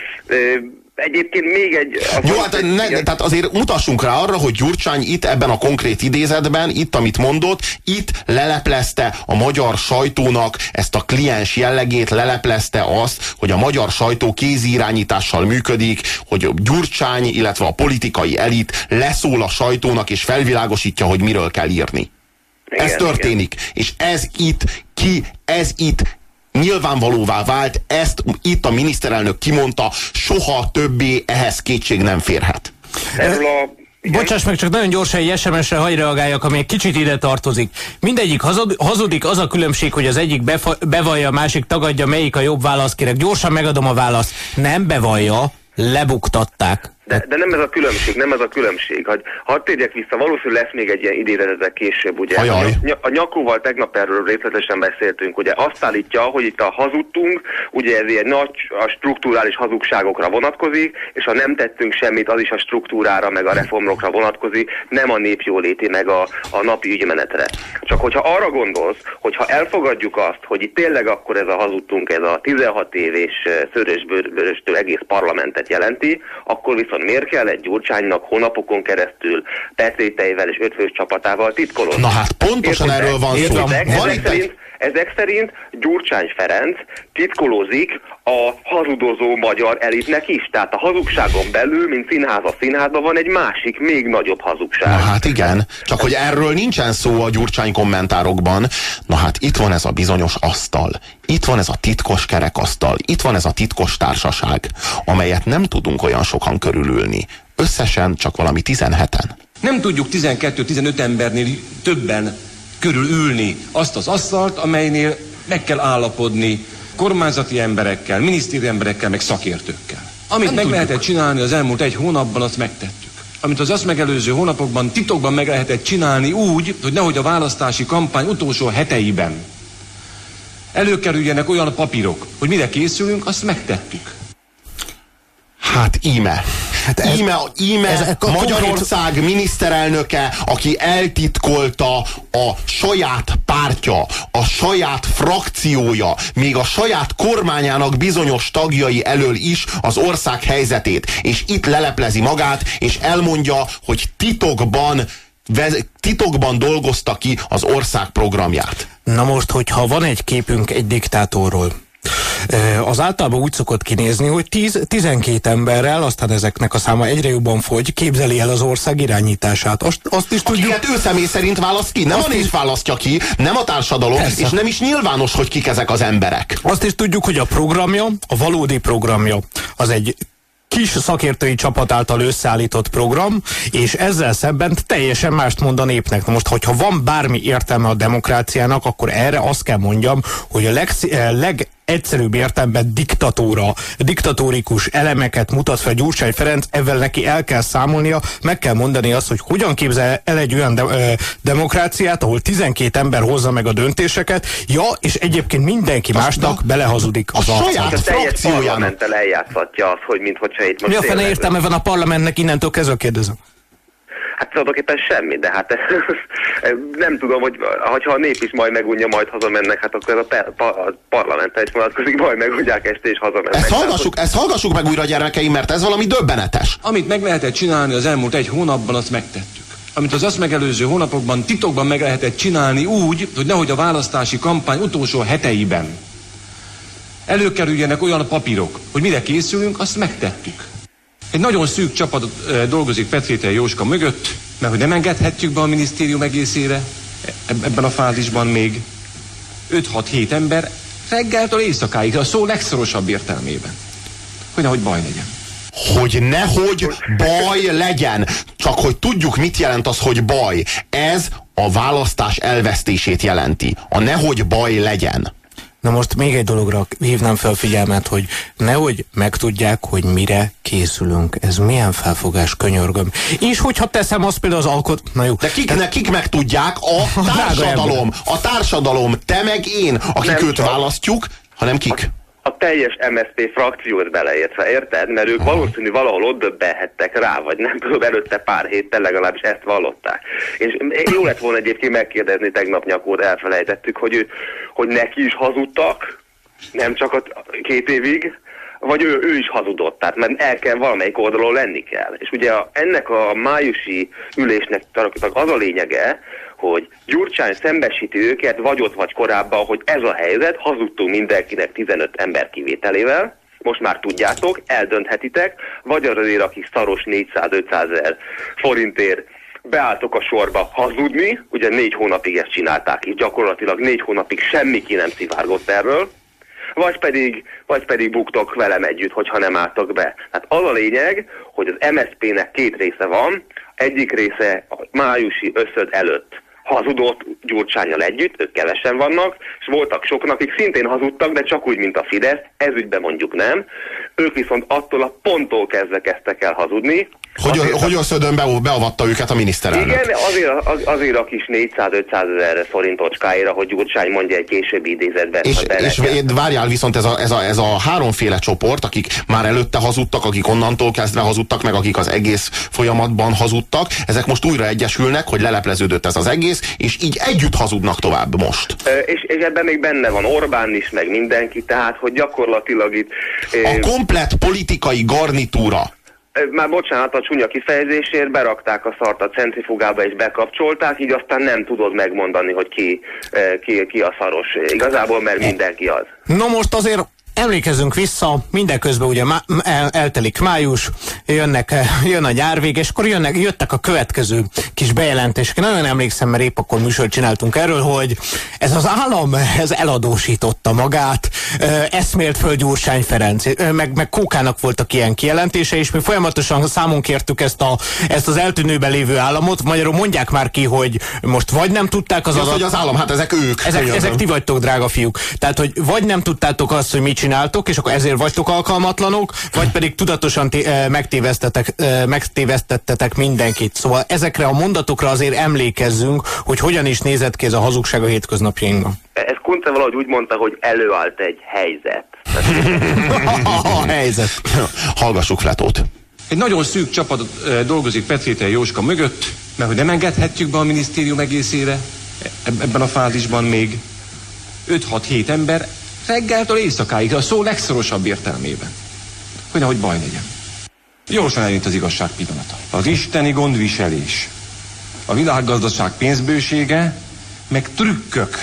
Egyébként még egy... Jó, hát ne, tehát azért mutassunk rá arra, hogy Gyurcsány itt ebben a konkrét idézetben, itt amit mondott, itt leleplezte a magyar sajtónak ezt a kliens jellegét, leleplezte azt, hogy a magyar sajtó kézirányítással működik, hogy Gyurcsány, illetve a politikai elit leszól a sajtónak és felvilágosítja, hogy miről kell írni. Igen, ez történik. Igen. És ez itt ki, ez itt nyilvánvalóvá vált, ezt itt a miniszterelnök kimondta, soha többé ehhez kétség nem férhet. Erről a Bocsáss meg, csak nagyon gyorsan egy SMS-re hagy reagáljak, ami egy kicsit ide tartozik. Mindegyik hazudik, az a különbség, hogy az egyik bevallja, a másik tagadja, melyik a jobb válasz, kérek. Gyorsan megadom a választ. Nem bevallja, lebuktatták. De, de nem ez a különbség, nem ez a különbség. Hogy, hadd térjek vissza, valószínűleg lesz még egy ilyen idézet ezzel később, ugye. Ajaj. A, nyakóval tegnap erről részletesen beszéltünk, ugye azt állítja, hogy itt a hazudtunk, ugye ez ilyen nagy a strukturális hazugságokra vonatkozik, és ha nem tettünk semmit, az is a struktúrára, meg a reformokra vonatkozik, nem a népjóléti, meg a, a napi ügymenetre. Csak hogyha arra gondolsz, hogyha elfogadjuk azt, hogy itt tényleg akkor ez a hazudtunk, ez a 16 év és szörösbőröstől egész parlamentet jelenti, akkor viszont Vajon miért kell egy Gyurcsánynak hónapokon keresztül Petréteivel és ötvös csapatával titkolódni? Na hát pontosan Érted? erről van szó. Ezek, van ezek, szerint, ezek szerint Gyurcsány Ferenc titkolózik a hazudozó magyar elitnek is. Tehát a hazugságon belül, mint színház a színházban van egy másik, még nagyobb hazugság. Na hát igen, csak hogy erről nincsen szó a Gyurcsány kommentárokban. Na hát itt van ez a bizonyos asztal. Itt van ez a titkos kerekasztal. Itt van ez a titkos társaság, amelyet nem tudunk olyan sokan körülülni. Összesen csak valami 17-en. Nem tudjuk 12-15 embernél többen körülülni azt az asztalt, amelynél meg kell állapodni kormányzati emberekkel, minisztéri emberekkel, meg szakértőkkel. Amit Nem meg tudjuk. lehetett csinálni az elmúlt egy hónapban, azt megtettük. Amit az azt megelőző hónapokban titokban meg lehetett csinálni úgy, hogy nehogy a választási kampány utolsó heteiben előkerüljenek olyan papírok, hogy mire készülünk, azt megtettük. Hát íme. Hát ez, íme, íme ez Magyarország konkrét... miniszterelnöke, aki eltitkolta a saját pártja, a saját frakciója, még a saját kormányának bizonyos tagjai elől is az ország helyzetét. És itt leleplezi magát, és elmondja, hogy titokban titokban dolgozta ki az ország programját. Na most, hogyha van egy képünk egy diktátorról, az általában úgy szokott kinézni, hogy 10-12 emberrel, aztán ezeknek a száma egyre jobban fogy, képzeli el az ország irányítását. Azt, azt is tudjuk... Akiket ő személy szerint választ ki, nem azt a név választja ki, nem a társadalom, Persze. és nem is nyilvános, hogy kik ezek az emberek. Azt is tudjuk, hogy a programja, a valódi programja, az egy kis szakértői csapat által összeállított program, és ezzel szemben teljesen mást mond a népnek. Na most, hogyha van bármi értelme a demokráciának, akkor erre azt kell mondjam, hogy a leg, eh, leg egyszerűbb értelemben diktatóra, diktatórikus elemeket mutat fel Gyurcsány Ferenc, ezzel neki el kell számolnia, meg kell mondani azt, hogy hogyan képzel el egy olyan de, ö, demokráciát, ahol 12 ember hozza meg a döntéseket, ja, és egyébként mindenki azt másnak belehazudik az a saját a teljes parlamenttel eljátszhatja azt, hogy mintha itt most... Mi a fene értelme van a parlamentnek innentől kezdve kérdezem? Hát tulajdonképpen semmi, de hát nem tudom, hogy ha a nép is majd megunja, majd hazamennek, hát akkor ez a, per, pa, a parlament is vonatkozik, majd megunják este és hazamennek. Ezt hallgassuk, ezt hallgassuk meg újra gyermekeim, mert ez valami döbbenetes. Amit meg lehetett csinálni az elmúlt egy hónapban, azt megtettük amit az azt megelőző hónapokban titokban meg lehetett csinálni úgy, hogy nehogy a választási kampány utolsó heteiben előkerüljenek olyan papírok, hogy mire készülünk, azt megtettük. Egy nagyon szűk csapat dolgozik Petrétel Jóska mögött, mert hogy nem engedhetjük be a minisztérium egészére ebben a fázisban még 5-6-7 ember reggeltől éjszakáig, a szó legszorosabb értelmében. Hogy nehogy baj legyen. Hogy nehogy baj legyen. Csak hogy tudjuk, mit jelent az, hogy baj. Ez a választás elvesztését jelenti. A nehogy baj legyen. Na most még egy dologra hívnám fel figyelmet, hogy nehogy megtudják, hogy mire készülünk. Ez milyen felfogás, könyörgöm. És hogyha teszem azt például az alkot... Na jó. De kik, ne, kik megtudják? A társadalom. A társadalom. Te meg én, akik őt választjuk, hanem kik? A teljes MSZP frakciót beleértve, érted? Mert ők valószínű valahol ott döbbenhettek rá, vagy nem tudom, előtte pár héttel legalábbis ezt vallották. És jó lett volna egyébként megkérdezni tegnap nyakót, elfelejtettük, hogy, ő, hogy neki is hazudtak, nem csak a két évig, vagy ő, ő is hazudott, tehát mert el kell valamelyik oldalon lenni kell. És ugye a, ennek a májusi ülésnek az a lényege, hogy Gyurcsány szembesíti őket, vagy ott vagy korábban, hogy ez a helyzet, hazudtunk mindenkinek 15 ember kivételével, most már tudjátok, eldönthetitek, vagy azért, aki szaros 400-500 ezer forintért beálltok a sorba hazudni, ugye négy hónapig ezt csinálták, és gyakorlatilag négy hónapig semmi ki nem szivárgott erről, vagy pedig, vagy pedig buktok velem együtt, hogyha nem álltok be. Tehát az a lényeg, hogy az MSZP-nek két része van, egyik része a májusi összöd előtt hazudott Gyurcsányjal együtt, ők kevesen vannak, és voltak soknak, akik szintén hazudtak, de csak úgy, mint a Fidesz, ezügyben mondjuk nem. Ők viszont attól a ponttól kezdve kezdtek el hazudni, hogy, azért, hogy a szödön be, beavatta őket a miniszterelnök. Igen, azért, az, azért a kis 400-500 ezer forintocskáira, hogy Gyurcsány mondja egy későbbi idézetben. És, és várjál viszont ez a, ez, a, ez a háromféle csoport, akik már előtte hazudtak, akik onnantól kezdve hazudtak, meg akik az egész folyamatban hazudtak, ezek most újra egyesülnek, hogy lelepleződött ez az egész, és így együtt hazudnak tovább most. E, és, és ebben még benne van Orbán is, meg mindenki, tehát hogy gyakorlatilag itt... A komplet politikai garnitúra már bocsánat a csúnya kifejezésért, berakták a szart a centrifugába és bekapcsolták, így aztán nem tudod megmondani, hogy ki, ki, ki a szaros. Igazából, mert mindenki az. No most azért emlékezzünk vissza, mindeközben ugye má, el, eltelik május, jönnek, jön a nyárvég, és akkor jönnek, jöttek a következő kis bejelentések. Nagyon emlékszem, mert épp akkor műsort csináltunk erről, hogy ez az állam, ez eladósította magát, eszmélt föl Gyurcsány Ferenc, meg, meg Kókának voltak ilyen kijelentése, és mi folyamatosan számon kértük ezt, a, ezt az eltűnőben lévő államot. Magyarul mondják már ki, hogy most vagy nem tudták az, az hogy az állam, hát ezek ők. Ezek, ezek ti vagytok, drága fiúk. Tehát, hogy vagy nem tudtátok azt, hogy mit csináltok, és akkor ezért vagytok alkalmatlanok, vagy pedig tudatosan eh, megtévesztetek, eh, megtévesztettetek mindenkit. Szóval ezekre a mondatokra azért emlékezzünk, hogy hogyan is nézett ki ez a hazugság a hétköznapjainkban. Ez Kunce valahogy úgy mondta, hogy előállt egy helyzet. a helyzet. Hallgassuk Fletót. Egy nagyon szűk csapat dolgozik Petrétel Jóska mögött, mert hogy nem engedhetjük be a minisztérium egészére ebben a fázisban még 5-6-7 ember reggeltől éjszakáig, a szó legszorosabb értelmében. Hogy nehogy baj legyen. Gyorsan eljött az igazság pillanata. Az isteni gondviselés, a világgazdaság pénzbősége, meg trükkök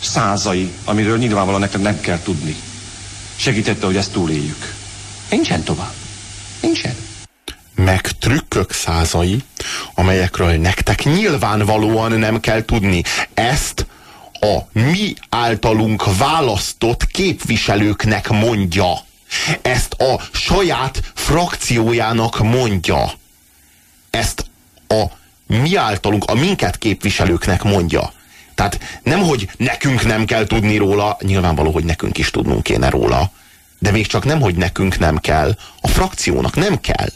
százai, amiről nyilvánvalóan neked nem kell tudni. Segítette, hogy ezt túléljük. Nincsen tovább. Nincsen. Meg trükkök százai, amelyekről nektek nyilvánvalóan nem kell tudni. Ezt a mi általunk választott képviselőknek mondja. Ezt a saját frakciójának mondja. Ezt a mi általunk, a minket képviselőknek mondja. Tehát nem, hogy nekünk nem kell tudni róla, nyilvánvaló, hogy nekünk is tudnunk kéne róla, de még csak nem, hogy nekünk nem kell, a frakciónak nem kell.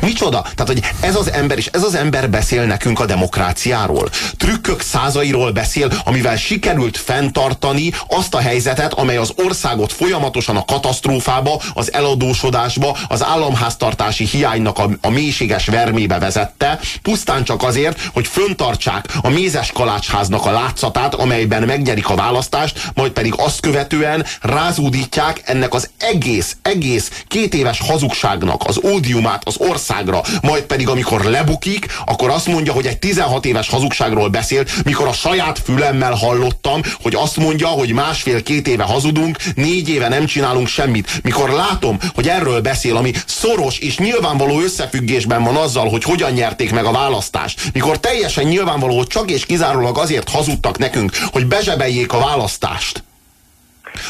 Micsoda? Tehát, hogy ez az ember is, ez az ember beszél nekünk a demokráciáról. Trükkök százairól beszél, amivel sikerült fenntartani azt a helyzetet, amely az országot folyamatosan a katasztrófába, az eladósodásba, az államháztartási hiánynak a, a mélységes vermébe vezette, pusztán csak azért, hogy föntartsák a mézes kalácsháznak a látszatát, amelyben megnyerik a választást, majd pedig azt követően rázúdítják ennek az egész, egész két éves hazugságnak az ódiumát, az országra, majd pedig amikor lebukik, akkor azt mondja, hogy egy 16 éves hazugságról beszélt, mikor a saját fülemmel hallottam, hogy azt mondja, hogy másfél-két éve hazudunk, négy éve nem csinálunk semmit. Mikor látom, hogy erről beszél, ami szoros és nyilvánvaló összefüggésben van azzal, hogy hogyan nyerték meg a választást, mikor teljesen nyilvánvaló, hogy csak és kizárólag azért hazudtak nekünk, hogy bezsebeljék a választást,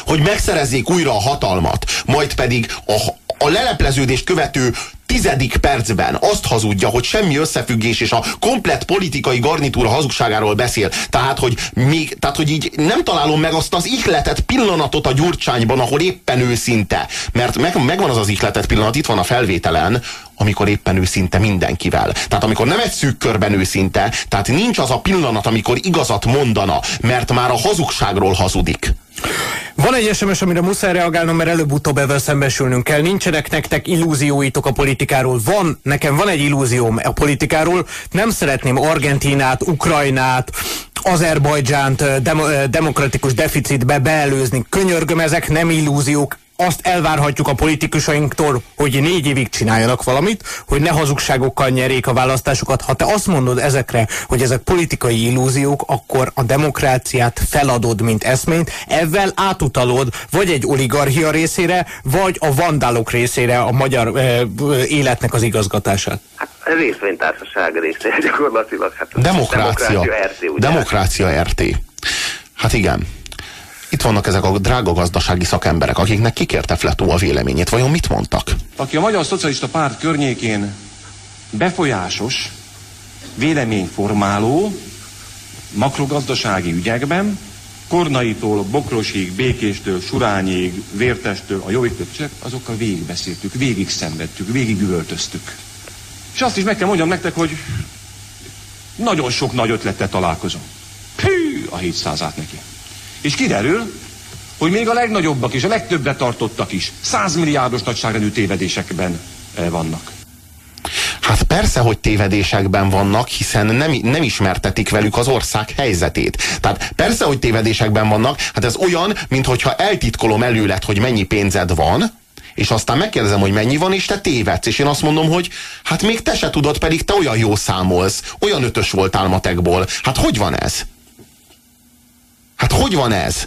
hogy megszerezzék újra a hatalmat, majd pedig a, a lelepleződést követő tizedik percben azt hazudja, hogy semmi összefüggés, és a komplett politikai garnitúra hazugságáról beszél. Tehát, hogy még, tehát, hogy így nem találom meg azt az ihletet pillanatot a gyurcsányban, ahol éppen őszinte. Mert meg, megvan az az ihletet pillanat, itt van a felvételen, amikor éppen őszinte mindenkivel. Tehát amikor nem egy szűk körben őszinte, tehát nincs az a pillanat, amikor igazat mondana, mert már a hazugságról hazudik. Van egy SMS, amire muszáj reagálnom, mert előbb-utóbb ebben szembesülnünk kell. Nincsenek nektek illúzióitok a politikáról. Van, nekem van egy illúzióm a politikáról. Nem szeretném Argentinát, Ukrajnát, Azerbajdzsánt dem- demokratikus deficitbe beelőzni. Könyörgöm, ezek nem illúziók, azt elvárhatjuk a politikusainktól, hogy négy évig csináljanak valamit, hogy ne hazugságokkal nyerjék a választásokat. Ha te azt mondod ezekre, hogy ezek politikai illúziók, akkor a demokráciát feladod, mint eszményt, ezzel átutalod vagy egy oligarchia részére, vagy a vandálok részére a magyar e, életnek az igazgatását. Hát részvénytársaság részére gyakorlatilag. Hát demokrácia. Demokrácia RT. Ugye? Demokrácia RT. Hát igen. Itt vannak ezek a drága gazdasági szakemberek, akiknek kikérte Fletó a véleményét. Vajon mit mondtak? Aki a Magyar Szocialista Párt környékén befolyásos, véleményformáló, makrogazdasági ügyekben, Kornaitól, Bokrosig, Békéstől, Surányig, Vértestől, a Jóiktől, azokkal végigbeszéltük, végig szenvedtük, végig üvöltöztük. És azt is meg kell mondjam nektek, hogy nagyon sok nagy ötlettel találkozom. Hű, a 700-át neki. És kiderül, hogy még a legnagyobbak is, a legtöbbet tartottak is százmilliárdos nagyságrendű tévedésekben eh, vannak. Hát persze, hogy tévedésekben vannak, hiszen nem, nem ismertetik velük az ország helyzetét. Tehát persze, hogy tévedésekben vannak, hát ez olyan, mintha eltitkolom előlet, hogy mennyi pénzed van, és aztán megkérdezem, hogy mennyi van, és te tévedsz. És én azt mondom, hogy hát még te se tudod, pedig te olyan jó számolsz, olyan ötös voltál matekból. Hát hogy van ez? Hát hogy van ez?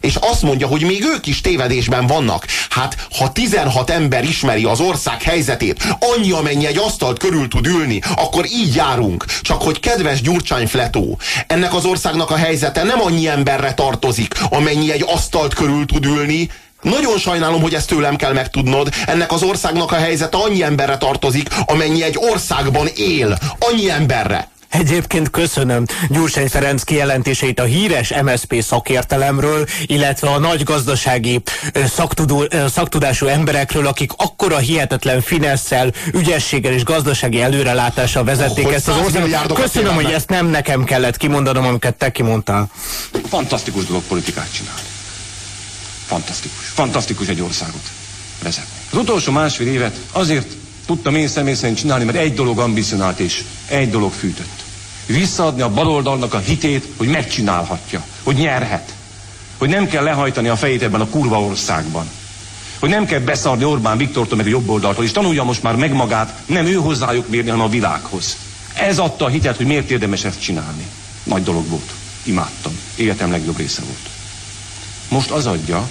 És azt mondja, hogy még ők is tévedésben vannak. Hát, ha 16 ember ismeri az ország helyzetét, annyi, amennyi egy asztalt körül tud ülni, akkor így járunk. Csak hogy kedves Gyurcsány Fletó, ennek az országnak a helyzete nem annyi emberre tartozik, amennyi egy asztalt körül tud ülni, nagyon sajnálom, hogy ezt tőlem kell megtudnod. Ennek az országnak a helyzete annyi emberre tartozik, amennyi egy országban él. Annyi emberre. Egyébként köszönöm Gyurcsány Ferenc kijelentéseit a híres MSP szakértelemről, illetve a nagy gazdasági szaktudó, szaktudású emberekről, akik akkora hihetetlen finesszel, ügyességgel és gazdasági előrelátással vezették hogy ezt az országot. Köszönöm, hogy ezt nem nekem kellett kimondanom, amiket te kimondtál. Fantasztikus dolog politikát csinálni. Fantasztikus. Fantasztikus egy országot vezetni. Az utolsó másfél évet azért tudtam én személy szerint csinálni, mert egy dolog ambicionált és egy dolog fűtött. Visszaadni a baloldalnak a hitét, hogy megcsinálhatja, hogy nyerhet. Hogy nem kell lehajtani a fejét ebben a kurva országban. Hogy nem kell beszarni Orbán Viktortól meg a jobb oldaltól, és tanulja most már meg magát, nem ő hozzájuk mérni, hanem a világhoz. Ez adta a hitet, hogy miért érdemes ezt csinálni. Nagy dolog volt. Imádtam. Életem legjobb része volt. Most az adja,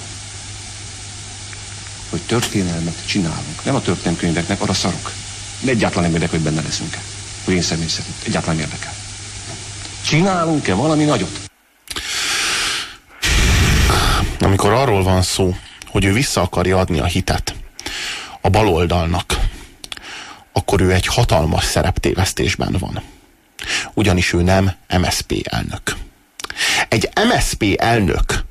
hogy történelmet csinálunk. Nem a történelmkönyveknek, arra szarok. De egyáltalán nem érdekel, hogy benne leszünk-e. Hogy én személy szerint. Egyáltalán érdekel. Csinálunk-e valami nagyot? Amikor arról van szó, hogy ő vissza akarja adni a hitet a baloldalnak, akkor ő egy hatalmas szereptévesztésben van. Ugyanis ő nem MSP elnök. Egy MSP elnök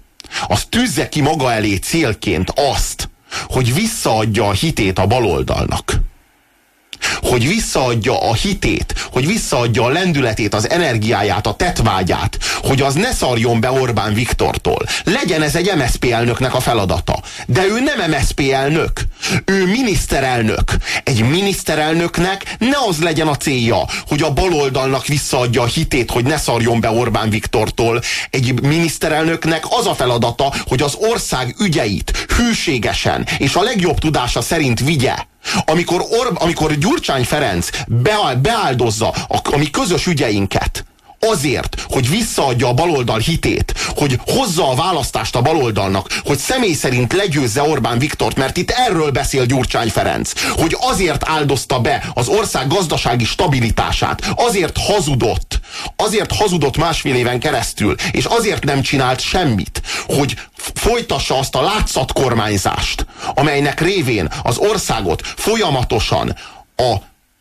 az tűzze ki maga elé célként azt, hogy visszaadja a hitét a baloldalnak hogy visszaadja a hitét, hogy visszaadja a lendületét, az energiáját, a tetvágyát, hogy az ne szarjon be Orbán Viktortól. Legyen ez egy MSZP elnöknek a feladata. De ő nem MSZP elnök, ő miniszterelnök. Egy miniszterelnöknek ne az legyen a célja, hogy a baloldalnak visszaadja a hitét, hogy ne szarjon be Orbán Viktortól. Egy miniszterelnöknek az a feladata, hogy az ország ügyeit hűségesen és a legjobb tudása szerint vigye amikor, Orb, amikor Gyurcsány Ferenc beáldozza a, a mi közös ügyeinket, azért, hogy visszaadja a baloldal hitét, hogy hozza a választást a baloldalnak, hogy személy szerint legyőzze Orbán Viktort, mert itt erről beszél Gyurcsány Ferenc, hogy azért áldozta be az ország gazdasági stabilitását, azért hazudott, azért hazudott másfél éven keresztül, és azért nem csinált semmit, hogy folytassa azt a látszatkormányzást, amelynek révén az országot folyamatosan a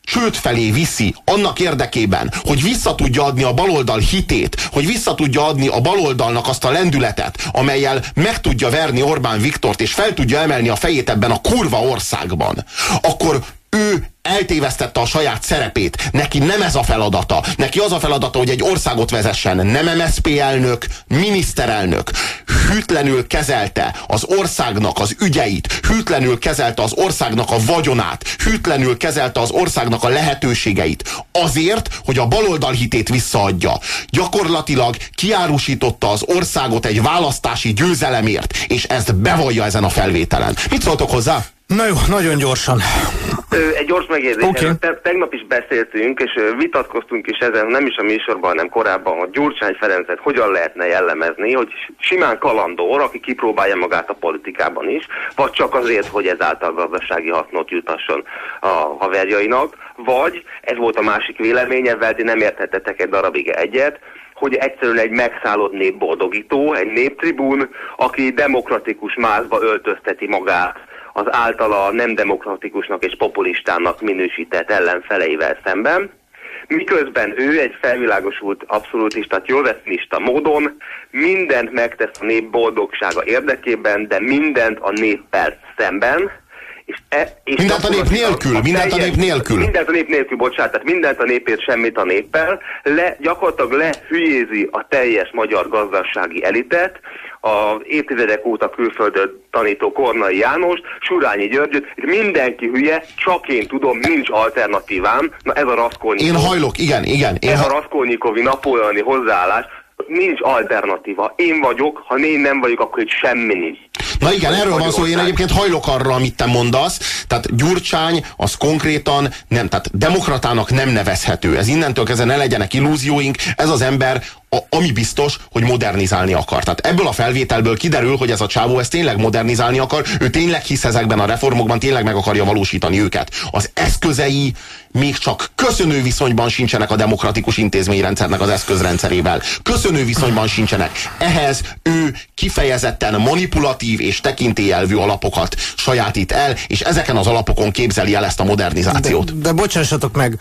csőd felé viszi annak érdekében, hogy vissza tudja adni a baloldal hitét, hogy vissza tudja adni a baloldalnak azt a lendületet, amelyel meg tudja verni Orbán Viktort, és fel tudja emelni a fejét ebben a kurva országban, akkor ő eltévesztette a saját szerepét. Neki nem ez a feladata. Neki az a feladata, hogy egy országot vezessen. Nem MSZP elnök, miniszterelnök. Hűtlenül kezelte az országnak az ügyeit, hűtlenül kezelte az országnak a vagyonát, hűtlenül kezelte az országnak a lehetőségeit. Azért, hogy a baloldal hitét visszaadja. Gyakorlatilag kiárusította az országot egy választási győzelemért, és ezt bevallja ezen a felvételen. Mit szóltok hozzá? Na jó, nagyon gyorsan. Egy gyors megjegyzés. Okay. Te, tegnap is beszéltünk, és vitatkoztunk is ezen, nem is a műsorban, hanem korábban, hogy Gyurcsány Ferencet hogyan lehetne jellemezni, hogy simán kalandor, aki kipróbálja magát a politikában is, vagy csak azért, hogy ezáltal gazdasági hasznot jutasson a haverjainak, vagy, ez volt a másik véleménye, Veldi nem érthetettek egy darabig egyet, hogy egyszerűen egy megszállott népboldogító, egy néptribún, aki demokratikus mázba öltözteti magát az általa nem demokratikusnak és populistának minősített ellenfeleivel szemben, miközben ő egy felvilágosult abszolútista, jólveszmista módon mindent megtesz a nép boldogsága érdekében, de mindent a néppel szemben, és e, és mindent a nép nélkül, a mindent a nép nélkül. Mindent a nép nélkül, bocsánat, tehát mindent a népért, semmit a néppel, le, gyakorlatilag lehülyézi a teljes magyar gazdasági elitet, a évtizedek óta külföldön tanító Kornai János, Surányi Györgyöt, itt mindenki hülye, csak én tudom, nincs alternatívám, na ez a Raskolnikovi. Én hajlok, igen, igen. Én ez ha... a Raskolnikovi napoleoni hozzáállás, nincs alternatíva. Én vagyok, ha én nem vagyok, akkor itt semmi nincs. Na igen, erről van szó, én egyébként hajlok arra, amit te mondasz, tehát Gyurcsány az konkrétan nem, tehát demokratának nem nevezhető. Ez innentől kezdve ne legyenek illúzióink, ez az ember a, ami biztos, hogy modernizálni akar. Tehát ebből a felvételből kiderül, hogy ez a csávó ezt tényleg modernizálni akar, ő tényleg hisz ezekben a reformokban, tényleg meg akarja valósítani őket. Az eszközei még csak köszönő viszonyban sincsenek a demokratikus intézményrendszernek az eszközrendszerével. Köszönő viszonyban sincsenek. Ehhez ő kifejezetten manipulatív és tekintélyelvű alapokat sajátít el, és ezeken az alapokon képzeli el ezt a modernizációt. De, de bocsássatok meg,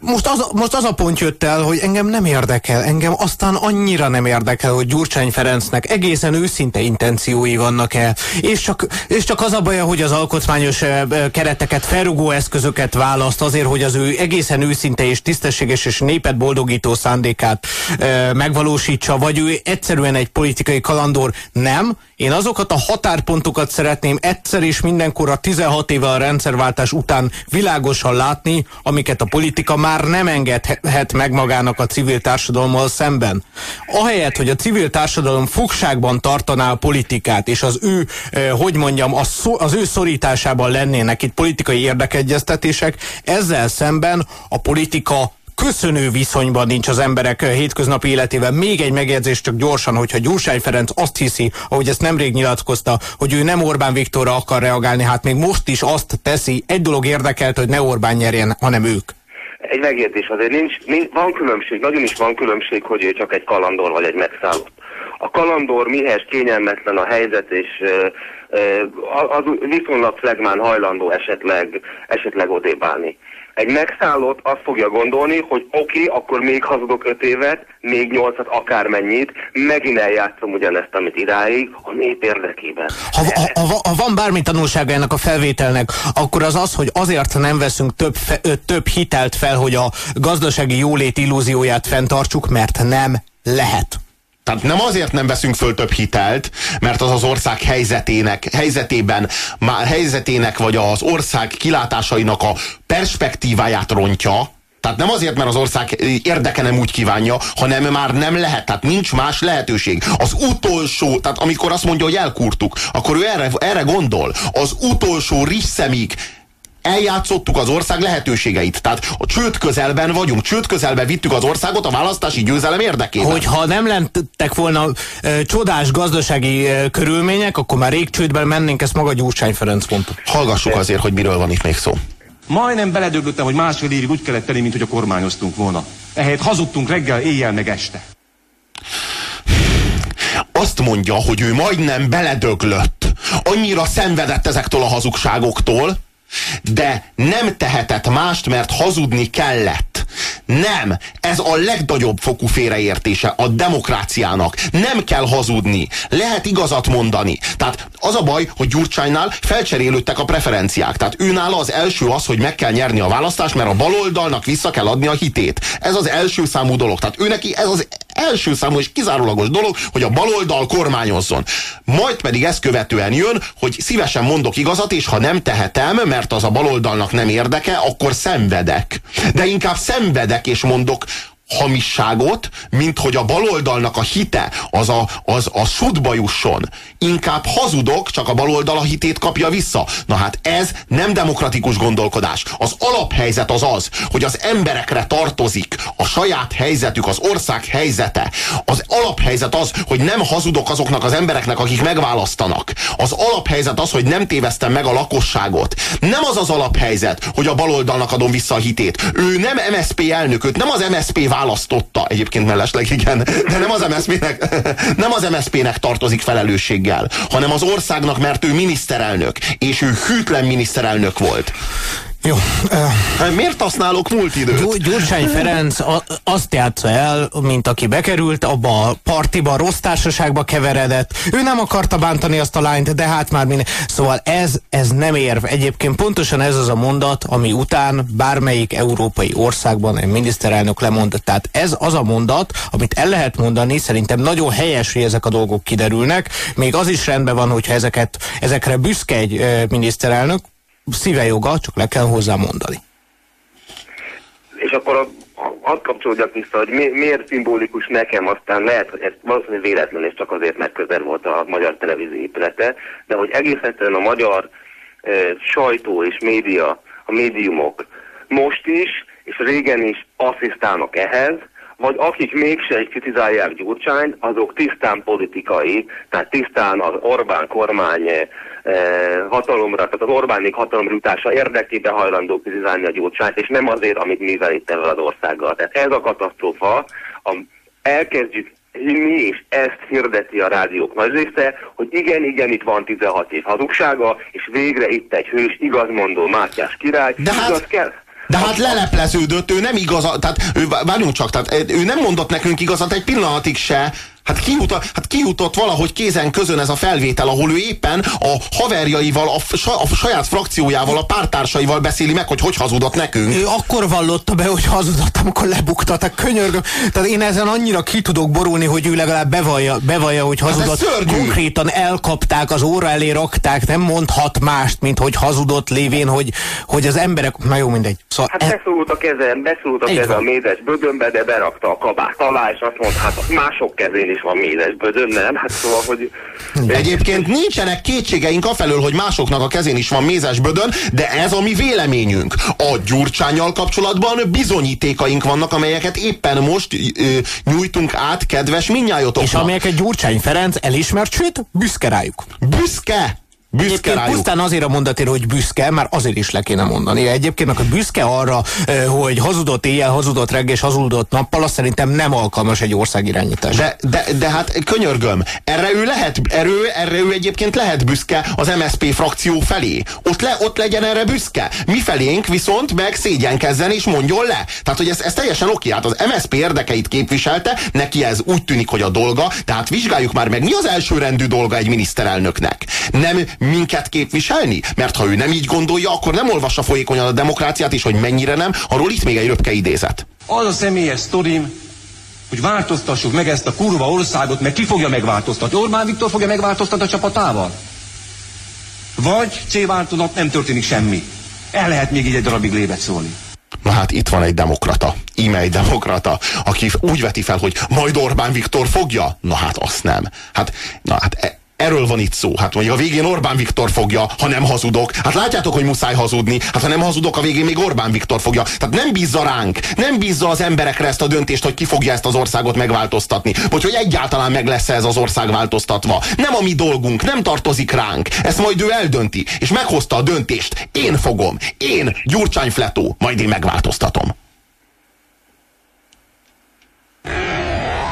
most az, most az a pont jött el, hogy engem nem érdekel, engem aztán annyira nem érdekel, hogy Gyurcsány Ferencnek egészen őszinte intenciói vannak-e, és csak, és csak az a baja, hogy az alkotmányos kereteket, felrugó eszközöket választ azért, hogy az ő egészen őszinte és tisztességes és népet boldogító szándékát e, megvalósítsa, vagy ő egyszerűen egy politikai kalandor. Nem, én azokat a határpontokat szeretném egyszer és mindenkor a 16 éve a rendszerváltás után világosan látni, amiket a politika már nem engedhet meg magának a civil társadalommal szemben. Ahelyett, hogy a civil társadalom fogságban tartaná a politikát, és az ő, eh, hogy mondjam, az, ő szorításában lennének itt politikai érdekegyeztetések, ezzel szemben a politika köszönő viszonyban nincs az emberek eh, hétköznapi életében. Még egy megjegyzés csak gyorsan, hogyha Gyurcsány Ferenc azt hiszi, ahogy ezt nemrég nyilatkozta, hogy ő nem Orbán Viktorra akar reagálni, hát még most is azt teszi, egy dolog érdekelt, hogy ne Orbán nyerjen, hanem ők. Egy megjegyzés azért nincs, nincs, van különbség, nagyon is van különbség, hogy ő csak egy kalandor vagy egy megszállott. A kalandor mihez kényelmetlen a helyzet, és az viszonylag flegmán hajlandó esetleg, esetleg odébálni. Egy megszállott azt fogja gondolni, hogy oké, okay, akkor még hazudok öt évet, még nyolcat, akármennyit, megint eljátszom ugyanezt, amit idáig, a nép érdekében. Ha, ha, ha, ha van bármi tanulsága ennek a felvételnek, akkor az az, hogy azért nem veszünk több, fe, több hitelt fel, hogy a gazdasági jólét illúzióját fenntartsuk, mert nem lehet. Tehát nem azért nem veszünk föl több hitelt, mert az az ország helyzetének, helyzetében, már helyzetének vagy az ország kilátásainak a perspektíváját rontja, tehát nem azért, mert az ország érdeke nem úgy kívánja, hanem már nem lehet, tehát nincs más lehetőség. Az utolsó, tehát amikor azt mondja, hogy elkurtuk, akkor ő erre, erre gondol. Az utolsó risszemig eljátszottuk az ország lehetőségeit. Tehát a csőd közelben vagyunk, csőd közelben vittük az országot a választási győzelem érdekében. Hogyha nem lentek volna e, csodás gazdasági e, körülmények, akkor már rég csődben mennénk, ezt maga Gyurcsány Ferenc mondta. Hallgassuk azért, hogy miről van itt még szó. Majdnem beledöglöttem, hogy másfél évig úgy kellett tenni, mint hogy a kormányoztunk volna. Ehelyett hazudtunk reggel, éjjel meg este. Azt mondja, hogy ő majdnem beledöglött. Annyira szenvedett ezektől a hazugságoktól, de nem tehetett mást, mert hazudni kellett. Nem, ez a legnagyobb fokú félreértése a demokráciának. Nem kell hazudni, lehet igazat mondani. Tehát az a baj, hogy Gyurcsánynál felcserélődtek a preferenciák. Tehát őnála az első az, hogy meg kell nyerni a választást, mert a baloldalnak vissza kell adni a hitét. Ez az első számú dolog. Tehát ő neki ez az első számú és kizárólagos dolog, hogy a baloldal kormányozzon. Majd pedig ezt követően jön, hogy szívesen mondok igazat, és ha nem tehetem, mert az a baloldalnak nem érdeke, akkor szenvedek. De inkább szenvedek és mondok hamisságot, mint hogy a baloldalnak a hite az a, az a sudba jusson. Inkább hazudok, csak a baloldal a hitét kapja vissza. Na hát ez nem demokratikus gondolkodás. Az alaphelyzet az az, hogy az emberekre tartozik a saját helyzetük, az ország helyzete. Az alaphelyzet az, hogy nem hazudok azoknak az embereknek, akik megválasztanak. Az alaphelyzet az, hogy nem téveztem meg a lakosságot. Nem az az alaphelyzet, hogy a baloldalnak adom vissza a hitét. Ő nem MSP elnök, őt nem az MSP választotta, egyébként mellesleg igen, de nem az MSZP-nek, nem az MSZP-nek tartozik felelősséggel, hanem az országnak, mert ő miniszterelnök, és ő hűtlen miniszterelnök volt. Jó. Uh, Miért használok múlt időt? Gyurcsány Ferenc azt játsza el, mint aki bekerült, abba a partiba, rossz társaságba keveredett. Ő nem akarta bántani azt a lányt, de hát már minden. Szóval ez, ez nem érv. Egyébként pontosan ez az a mondat, ami után bármelyik európai országban egy miniszterelnök lemond. Tehát ez az a mondat, amit el lehet mondani, szerintem nagyon helyes, hogy ezek a dolgok kiderülnek. Még az is rendben van, hogyha ezeket, ezekre büszke egy miniszterelnök, szíve joga, csak le kell hozzá mondani. És akkor a, azt kapcsolódjak vissza, hogy mi, miért szimbolikus nekem, aztán lehet, hogy ez valószínűleg véletlen, és csak azért, mert közel volt a magyar televízió épülete, de hogy egész egyszerűen a magyar e, sajtó és média, a médiumok most is, és régen is asszisztálnak ehhez, vagy akik mégse kritizálják Gyurcsányt, azok tisztán politikai, tehát tisztán az Orbán kormány hatalomra, tehát az Orbánik hatalomra jutása érdekében hajlandó kritizálni a gyurcsányt, és nem azért, amit mivel itt ezzel az országgal. Tehát ez a katasztrófa, a, elkezdjük hinni, és ezt hirdeti a rádiók nagy része, hogy igen, igen, itt van 16 év hazugsága, és végre itt egy hős, igazmondó Mátyás király. De hát... Igaz kell? De hát lelepleződött, ő nem igaz, tehát ő, várjunk csak, tehát ő nem mondott nekünk igazat egy pillanatig se, Hát kijutott, hát kijutott valahogy kézen közön ez a felvétel, ahol ő éppen a haverjaival, a, a saját frakciójával, a pártársaival beszéli meg, hogy hogy hazudott nekünk. Ő akkor vallotta be, hogy hazudott, amikor lebuktatok. Könyörgöm. Tehát én ezen annyira ki tudok borulni, hogy ő legalább bevallja, bevallja hogy hazudott. Hát Konkrétan elkapták, az óra elé rakták, nem mondhat mást, mint hogy hazudott lévén, hogy, hogy az emberek... Na jó, mindegy. Szóval hát e... beszúrt a kezem, beszúrt a kezem a mézes bödönbe, de berakta a kabát alá, és azt mondta, hát mások kezén is van mézes bödön, nem? Hát szóval, hogy... Egyébként nincsenek kétségeink afelől, hogy másoknak a kezén is van mézes bödön, de ez a mi véleményünk. A gyurcsányjal kapcsolatban bizonyítékaink vannak, amelyeket éppen most ö, nyújtunk át kedves minnyájotoknak. És amelyeket Gyurcsány Ferenc elismert, sőt, büszke rájuk. Büszke! Büszke rájuk. pusztán azért a mondatért, hogy büszke, már azért is le kéne mondani. Egyébként a büszke arra, hogy hazudott éjjel, hazudott reggel és hazudott nappal, azt szerintem nem alkalmas egy ország irányítás. De, de, de hát könyörgöm, erre ő lehet, erő, erre ő egyébként lehet büszke az MSP frakció felé. Ott, le, ott legyen erre büszke. Mi felénk viszont meg szégyenkezzen és mondjon le. Tehát, hogy ez, ez teljesen oké, hát az MSP érdekeit képviselte, neki ez úgy tűnik, hogy a dolga, tehát vizsgáljuk már meg, mi az elsőrendű dolga egy miniszterelnöknek. Nem minket képviselni? Mert ha ő nem így gondolja, akkor nem olvassa folyékonyan a demokráciát, és hogy mennyire nem, arról itt még egy röpke idézet. Az a személyes sztorim, hogy változtassuk meg ezt a kurva országot, meg ki fogja megváltoztatni? Orbán Viktor fogja megváltoztatni a csapatával? Vagy C. Váltonat nem történik semmi. El lehet még így egy darabig lévet szólni. Na hát itt van egy demokrata, íme egy demokrata, aki úgy veti fel, hogy majd Orbán Viktor fogja? Na hát azt nem. Hát, na hát e Erről van itt szó. Hát mondjuk a végén Orbán Viktor fogja, ha nem hazudok. Hát látjátok, hogy muszáj hazudni. Hát ha nem hazudok, a végén még Orbán Viktor fogja. Tehát nem bízza ránk, nem bízza az emberekre ezt a döntést, hogy ki fogja ezt az országot megváltoztatni. Vagy hogy egyáltalán meg lesz ez az ország változtatva. Nem a mi dolgunk, nem tartozik ránk. Ezt majd ő eldönti. És meghozta a döntést. Én fogom. Én, Gyurcsány Fletó. Majd én megváltoztatom.